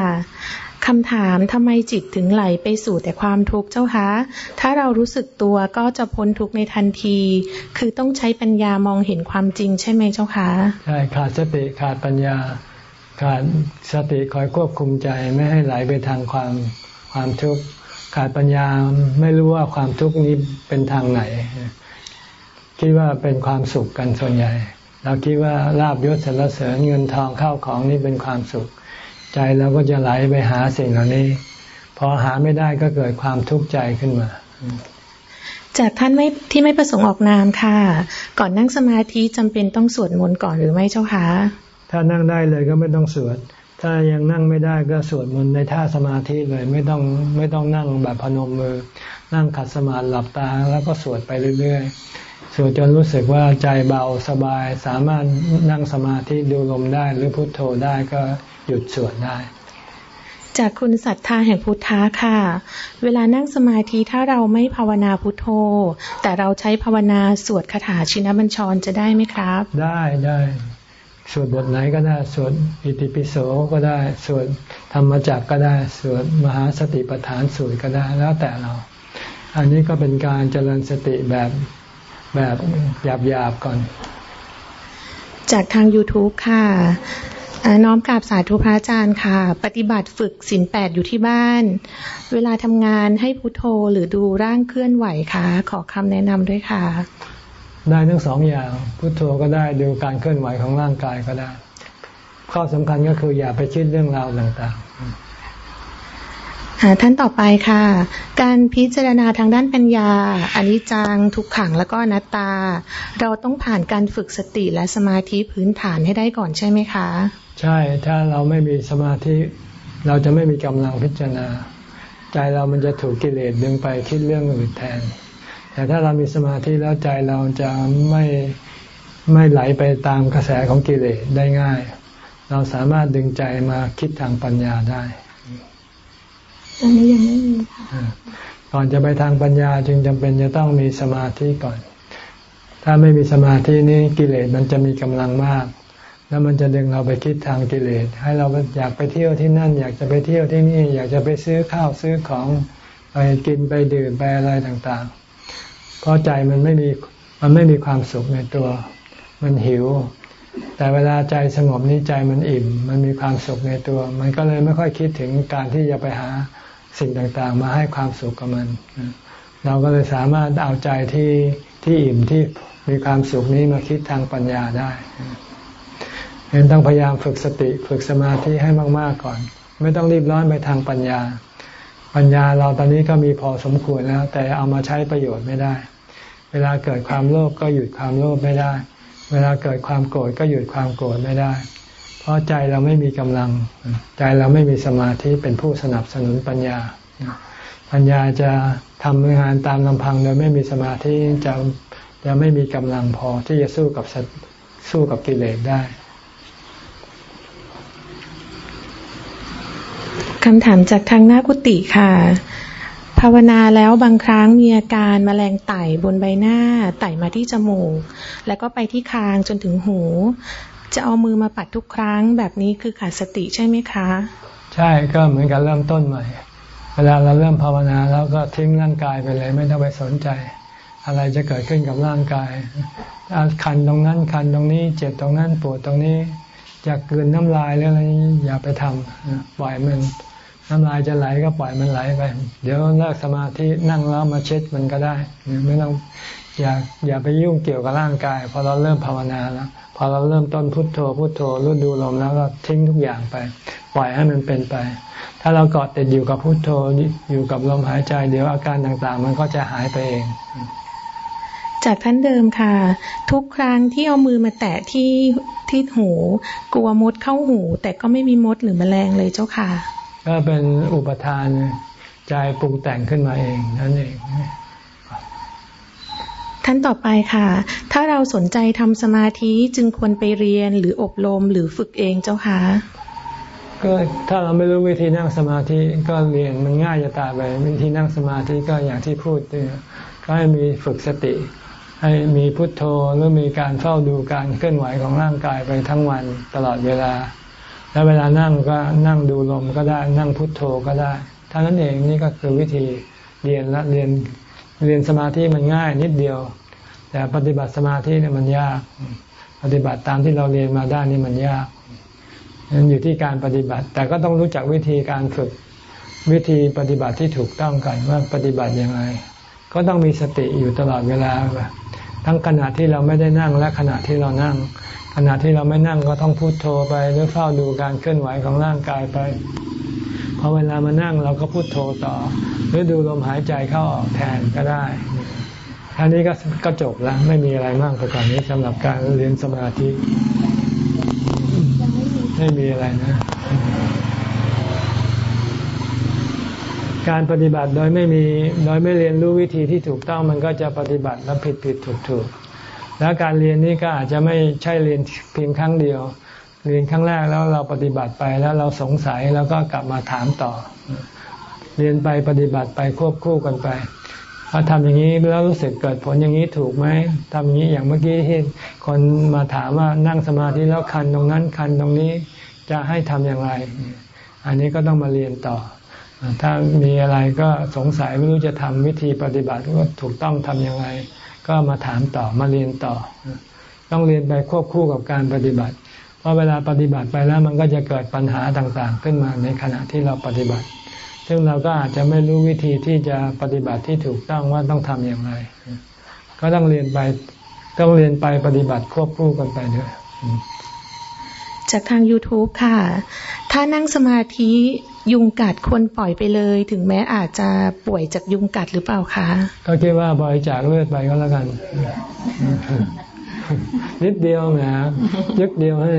คำถามทำไมจิตถึงไหลไปสู่แต่ความทุกข์เจ้าคะ ถ้าเรารู้สึกตัวก็จะพ้นทุกข์ในทันที คือต้องใช้ปัญญามองเห็นความจริงใช่ไหมเจ้าคะ ใช่ขาดสติขาดปัญญา ขาดสติคอยควบคุมใจไม่ให้ไหลไปทางความความทุกข์ขาดปัญญาไม่รู้ว่าความทุกข์นี้เป็นทางไหน คิดว่าเป็นความสุขกันส่วนใหญ่ เราคิดว่าลาบยศสรรเสริญเงินทองเข้าของนี่เป็นความสุข ใจเราก็จะไหลไปหาสิ่งเหล่านี้ พอหาไม่ได้ก็เกิดความทุกข์ใจขึ้นมา จากท่านไม่ที่ไม่ประสงค์ออกนามค่ะ ก่อนนั่งสมาธิจำเป็นต้องสวดมนต์ก่อนหรือไม่เจ้าคะ ถ้านั่งได้เลยก็ไม่ต้องสวด ถ้ายังนั่งไม่ได้ก็สวดมนต์ในท่าสมาธิเลย ไม่ต้องไม่ต้องนั่งแบบพนมมือ นั่งขัดสมาธิหลับตาแล้วก็สวดไปเรื่อยๆ สวดจนรู้สึกว่าใจเบาสบาย สามารถนั่งสมาธิดูลมได้หรือพุโทโธได้ก็หยุดสวดได้จากคุณศรัทธาแห่งพุทธะค่ะ เวลานั่งสมาธิถ้าเราไม่ภาวนาพุทโธ แต่เราใช้ภาวนาสวดคาถาชินบัญชรจะได้ไหมครับ ได้ได้ สวดบทไหนก็ได้สวดอิติปิโสก็ได้สวดธรรมจักก็ได้สวดมหาสติปัฏฐานสูตรก็ได้แล้วแต่เรา อันนี้ก็เป็นการเจริญสติแบบแบบหยาบๆก่อน จากทาง YouTube ค่ะน้อมกราบสาธุพระอาจารย์ค่ะ ปฏิบัติฝึกสินแปดอยู่ที่บ้าน เวลาทำงานให้พุโทโธหรือดูร่างเคลื่อนไหวค่ะ ขอคำแนะนำด้วยค่ะ ได้ทั้งสองอย่างพุโทโธก็ได้ดูการเคลื่อนไหวของร่างกายก็ได้ ข้อสำคัญก็คืออย่าไปคิดเรื่องราวต่างๆท่านต่อไปค่ะ การพิจารณาทางด้านปัญญาอนิจจังทุกขังแล้วก็นัตตา เราต้องผ่านการฝึกสติและสมาธิพื้นฐานให้ได้ก่อนใช่ไหมคะ ใช่ถ้าเราไม่มีสมาธิเราจะไม่มีกำลังพิจารณา ใจเรามันจะถูกกิเลสดึงไปคิดเรื่องอื่นแทน แต่ถ้าเรามีสมาธิแล้วใจเราจะไม่ไม่ไหลไปตามกระแสของกิเลสได้ง่าย เราสามารถดึงใจมาคิดทางปัญญาได้อันนี้ยังไม่มีค่ะก่อนจะไปทางปัญญาจึงจำเป็นจะต้องมีสมาธิก่อน ถ้าไม่มีสมาธินี้กิเลสมันจะมีกำลังมาก แล้วมันจะดึงเราไปคิดทางกิเลส ให้เราอยากไปเที่ยวที่นั่น อยากจะไปเที่ยวที่นี่ อยากจะไปซื้อข้าวซื้อของไปกินไปดื่มไปอะไรต่างๆ เพราะใจมันไม่มีมันไม่มีความสุขในตัว มันหิว แต่เวลาใจสงบนี้ใจมันอิ่ม มันมีความสุขในตัว มันก็เลยไม่ค่อยคิดถึงการที่จะไปหาสิ่งต่างๆ มาให้ความสุขกับมัน เราก็เลยสามารถเอาใจที่ที่อิ่มที่มีความสุขนี้มาคิดทางปัญญาได้เห็นต้องพยายามฝึกสติฝึกสมาธิให้มาก ๆก่อน ไม่ต้องรีบร้อนไปทางปัญญา ปัญญาเราตอนนี้ก็มีพอสมควรแล้ว แต่เอามาใช้ประโยชน์ไม่ได้ วลาเกิดความโลภก็หยุดความโลภไม่ได้ เวลาเกิดความโกรธก็หยุดความโกรธไม่ได้ เพราะใจเราไม่มีกำลัง ใจเราไม่มีสมาธิเป็นผู้สนับสนุนปัญญา ปัญญาจะทำงานตามลำพังโดยไม่มีสมาธิจะจะไม่มีกำลังพอที่จะสู้กับสู้กับกิเลสได้คำถามจากทางหน้ากุฏิค่ะ ภาวนาแล้วบางครั้งมีอาการมแมลงไต่บนใบหน้า ไต่มาที่จมูก แล้วก็ไปที่คางจนถึงหู จะเอามือมาปัดทุกครั้ง แบบนี้คือขาดสติใช่ไหมคะ ใช่ก็เหมือนกับเริ่มต้นใหม่ เวลาเราเริ่มภาวนาแล้วก็ทิ้งร่างกายไปเลยไม่ต้องไปสนใจ อะไรจะเกิดขึ้นกับร่างกายคันตรงนั้นคันตรงนี้เจ็บตรงนั้นปวดตรงนี้อยากกินน้ำลายหรืออะไรอย่าไปทำปล่อยมัน น้ำลายจะไหลก็ปล่อยมันไหลไป เดี๋ยวเลิกสมาธินั่งแล้วมาเช็ดมันก็ได้ไม่ต้องอย่าอย่าไปยุ่งเกี่ยวกับร่างกาย พอเราเริ่มภาวนาแล้วพอเราเริ่มต้นพุทโธพุทโธรู้ดูลมแล้วก็ทิ้งทุกอย่างไป ปล่อยให้มันเป็นไป ถ้าเราเกาะติดอยู่กับพุทโธอยู่กับลมหายใจ เดี๋ยวอาการต่างๆ มันก็จะหายไปเอง จากท่านเดิมค่ะ ทุกครั้งที่เอามือมาแตะที่ที่หู กลัวมดเข้าหู แต่ก็ไม่มีมดหรือแมลงเลยเจ้าค่ะ ก็เป็นอุปทานใจปรุงแต่งขึ้นมาเองนั่นเองท่านต่อไปค่ะ ถ้าเราสนใจทำสมาธิจึงควรไปเรียนหรืออบรมหรือฝึกเองเจ้าค่ะก็ถ้าเราไม่รู้วิธีนั่งสมาธิก็เรียนมันง่ายจะตายไปวิธีนั่งสมาธิก็อย่างที่พูดก็ให้มีฝึกสติ ให้มีพุทโธหรือมีการเฝ้าดูการเคลื่อนไหวของร่างกายไปทั้งวันตลอดเวลา แล้วเวลานั่งก็นั่งดูลมก็ได้นั่งพุทโธก็ได้ท่านั้นเองนี่ก็คือวิธีเรียนละเรียนเรียนสมาธิมันง่ายนิดเดียว แต่ปฏิบัติสมาธิเนี่ยมันยาก ปฏิบัติตามที่เราเรียนมาได้นี่มันยากนั้นอยู่ที่การปฏิบัติ แต่ก็ต้องรู้จักวิธีการฝึกวิธีปฏิบัติที่ถูกต้องกันว่าปฏิบัติยังไง ก็ต้องมีสติอยู่ตลอดเวลาทั้งขณะที่เราไม่ได้นั่งและขณะที่เรานั่ง ขณะที่เราไม่นั่งก็ต้องพูดโทไปหรือเฝ้าดูการเคลื่อนไหวของร่างกายไปพอเวลามานั่งเราก็พูดโทต่อ หรือดูลมหายใจเข้าออกแทนก็ได้ท่านี้ก็ก็จบแล้วไม่มีอะไรมากกว่านี้สำหรับการเรียนสมาธิไม่มีอะไรนะ การปฏิบัติโดยไม่มีโดยไม่เรียนรู้วิธีที่ถูกต้องมันก็จะปฏิบัติแล้วผิดผิดถูกถูก แล้วการเรียนนี้ก็อาจจะไม่ใช่เรียนเพียงครั้งเดียว เรียนครั้งแรกแล้วเราปฏิบัติไปแล้วเราสงสัยแล้วก็กลับมาถามต่อ เรียนไปปฏิบัติไปควบคู่กันไปพอทำอย่างนี้แล้วรู้สึกเกิดผลอย่างนี้ถูกไหมทำอย่างนี้อย่างเมื่อกี้ที่คนมาถามว่านั่งสมาธิแล้วคันตรงนั้นคันตรงนี้จะให้ทำอย่างไร อันนี้ก็ต้องมาเรียนต่อ ถ้ามีอะไรก็สงสัยไม่รู้จะทำวิธีปฏิบัติว่าถูกต้องทำอยังไง ก็มาถามต่อมาเรียนต่อ ต้องเรียนไปควบคู่กับการปฏิบัติ เพราะเวลาปฏิบัติไปแล้วมันก็จะเกิดปัญหาต่างๆ ขึ้นมาในขณะที่เราปฏิบัติ ซึ่งเราก็อาจจะไม่รู้วิธีที่จะปฏิบัติที่ถูกต้องว่าต้องทำอย่างไร ก็ต้องเรียนไปต้องเรียนไปปฏิบัติควบคู่กันไปด้วยจากทาง YouTube ค่ะ ถ้านั่งสมาธิ ยุงกัดควรปล่อยไปเลย ถึงแม้อาจจะป่วยจากยุงกัดหรือเปล่าคะก็คิดว่าบริจาคเลือดไปก็แล้วกัน นิดเดียวนะยึกเดียวให้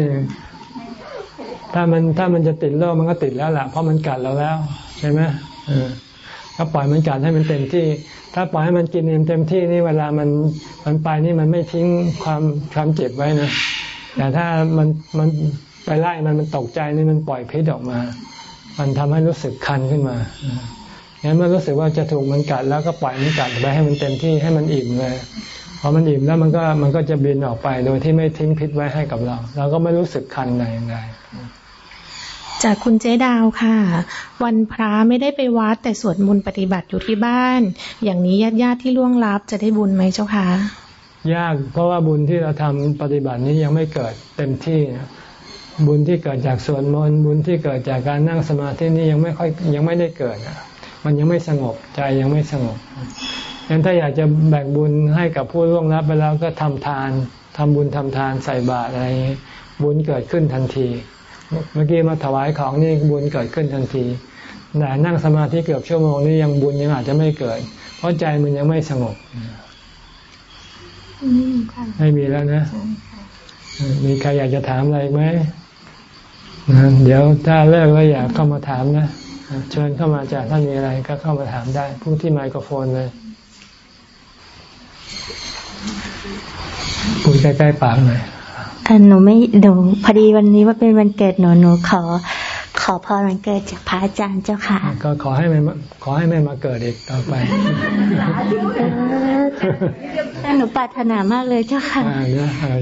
ถ้ามันถ้ามันจะติดโรคมันก็ติดแล้วแหละเพราะมันกัดเราแล้ว ใช่ไหมก็ปล่อยมันกัดให้มันเต็มที่ ถ้าปล่อยให้มันกินเต็มที่นี่เวลามันมันไปนี่มันไม่ทิ้งความความเจ็บไว้นะแต่ถ้ามันมันไปไล่มันมันตกใจนี่มันปล่อยพิษออกมา มันทำให้รู้สึกคันขึ้นมางั้นเมื่อรู้สึกว่าจะถูกมันกัดแล้วก็ปล่อยมันกัดไปให้มันเต็มที่ให้มันอิ่มเลยพอมันอิ่มแล้วมันก็มันก็จะบินออกไปโดยที่ไม่ทิ้งพิษไว้ให้กับเรา เราก็ไม่รู้สึกคันใดอย่างไรจากคุณเจ๊ดาวค่ะ วันพระไม่ได้ไปวัดแต่สวดมนต์ปฏิบัติอยู่ที่บ้าน อย่างนี้ญาติญาติที่ล่วงลับจะได้บุญไหมเจ้าคะยากเพราะว่าบุญที่เราทำปฏิบัตินี้ยังไม่เกิดเต็มที่ บุญที่เกิดจากสวดมนต์บุญที่เกิดจากการนั่งสมาธินี้ยังไม่ค่อยยังไม่ได้เกิดมันยังไม่สงบใจยังไม่สงบงั้นถ้าอยากจะแบ่งบุญให้กับผู้ล่วงลับไปแล้วก็ทำทานทำบุญทำทานใส่บาตรอะไรบุญเกิดขึ้นทันที เมื่อกี้มาถวายของนี่บุญเกิดขึ้นทันทีแต่นั่งสมาธิเกือบชั่วโมงนี้ยังบุญยังอาจจะไม่เกิด เพราะใจมันยังไม่สงบไม่มีแล้วนะมีใครอยากจะถามอะไรไหม เดี๋ยวถ้าเลิกแล้วอยากเข้ามาถามนะ เชิญเข้ามาจากถ้ามีอะไรก็เข้ามาถามได้พูดที่ไมโครโฟนเลยพูดใกล้ๆปากหน่อยอันหนูไม่หนูพอดีวันนี้ว่าเป็นวันเกิดหนูหนูขอ ขอพรวันเกิดจากพระอาจารย์เจ้าค่ะ ก็ขอให้ไม่ขอให้ไม่มาเกิดอีกต่อไปหนูปรารถนามากเลยเจ้าค่ะ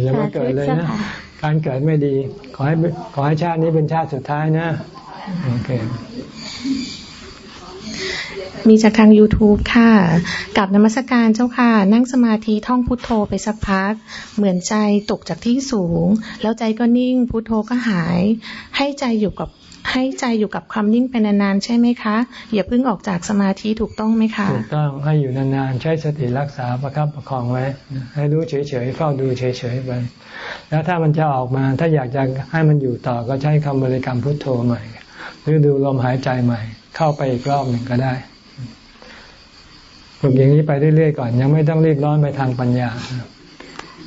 อย่ามาเกิดเลยนะ การเกิดไม่ดี ขอให้ขอให้ชาตินี้เป็นชาติสุดท้ายนะโอเคมีจากทาง YouTube ค่ะ กับนมัสการเจ้าค่ะ นั่งสมาธิท่องพุทโธไปสักพัก เหมือนใจตกจากที่สูง แล้วใจก็นิ่งพุทโธก็หาย ให้ใจอยู่กับ ให้ใจอยู่กับความนิ่งเป็นนานๆใช่ไหมคะ อย่าเพิ่งออกจากสมาธิถูกต้องไหมคะถูกต้องให้อยู่นานๆ ใช้สติรักษาประคับประคองไว้ ให้รู้เฉยๆเฝ้าดูเฉยๆไปแล้วถ้ามันจะออกมาถ้าอยากจะให้มันอยู่ต่อก็ใช้คำบริกรรมพุทโธใหม่ หรือดูลมหายใจใหม่ เข้าไปอีกรอบหนึ่งก็ได้ฝึกอย่างนี้ไปเรื่อยๆก่อน ยังไม่ต้องรีบร้อนไปทางปัญญา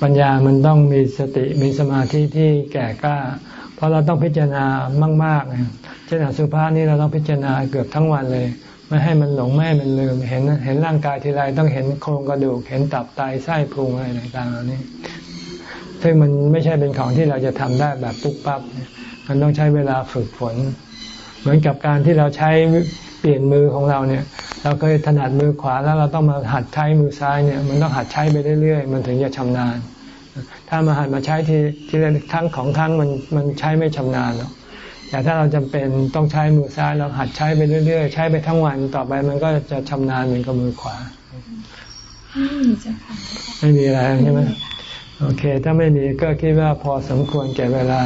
ปัญญามันต้องมีสติมีสมาธิที่แก่กล้า เพราะเราต้องพิจารณามากๆเช่นอสุภาษนี่เราต้องพิจารณาเกือบทั้งวันเลย ไม่ให้มันหลงไม่ให้มันลืม เห็นเห็นร่างกายทีไรต้องเห็นโครงกระดูก เห็นตับไตไส้พุงอะไรต่างๆเหล่านี้ ซึ่งมันไม่ใช่เป็นของที่เราจะทำได้แบบปุ๊บปั๊บมันต้องใช้เวลาฝึกฝน เหมือนกับการที่เราใช้เปลี่ยนมือของเราเนี่ย เราเคยถนัดมือขวาแล้วเราต้องมาหัดใช้มือซ้ายเนี่ย มันต้องหัดใช้ไปเรื่อยๆ มันถึงจะชำนาญ ถ้ามาหัดมาใช้ทีทีละครั้งของครั้งมันมันใช้ไม่ชำนาญหรอกแต่ถ้าเราจำเป็นต้องใช้มือซ้ายเราหัดใช้ไปเรื่อยๆ ใช้ไปทั้งวันต่อไปมันก็จะชำนาญเหมือนกับมือขวาไม่มีอะไรใช่ไหมโอเค ถ้าไม่มีก็คิดว่าพอสมควรแก่เวลา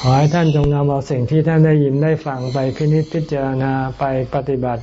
ขอให้ท่านจงนำเอาสิ่งที่ท่านได้ยินได้ฟังไปพินิจพิจารณาไปปฏิบัติ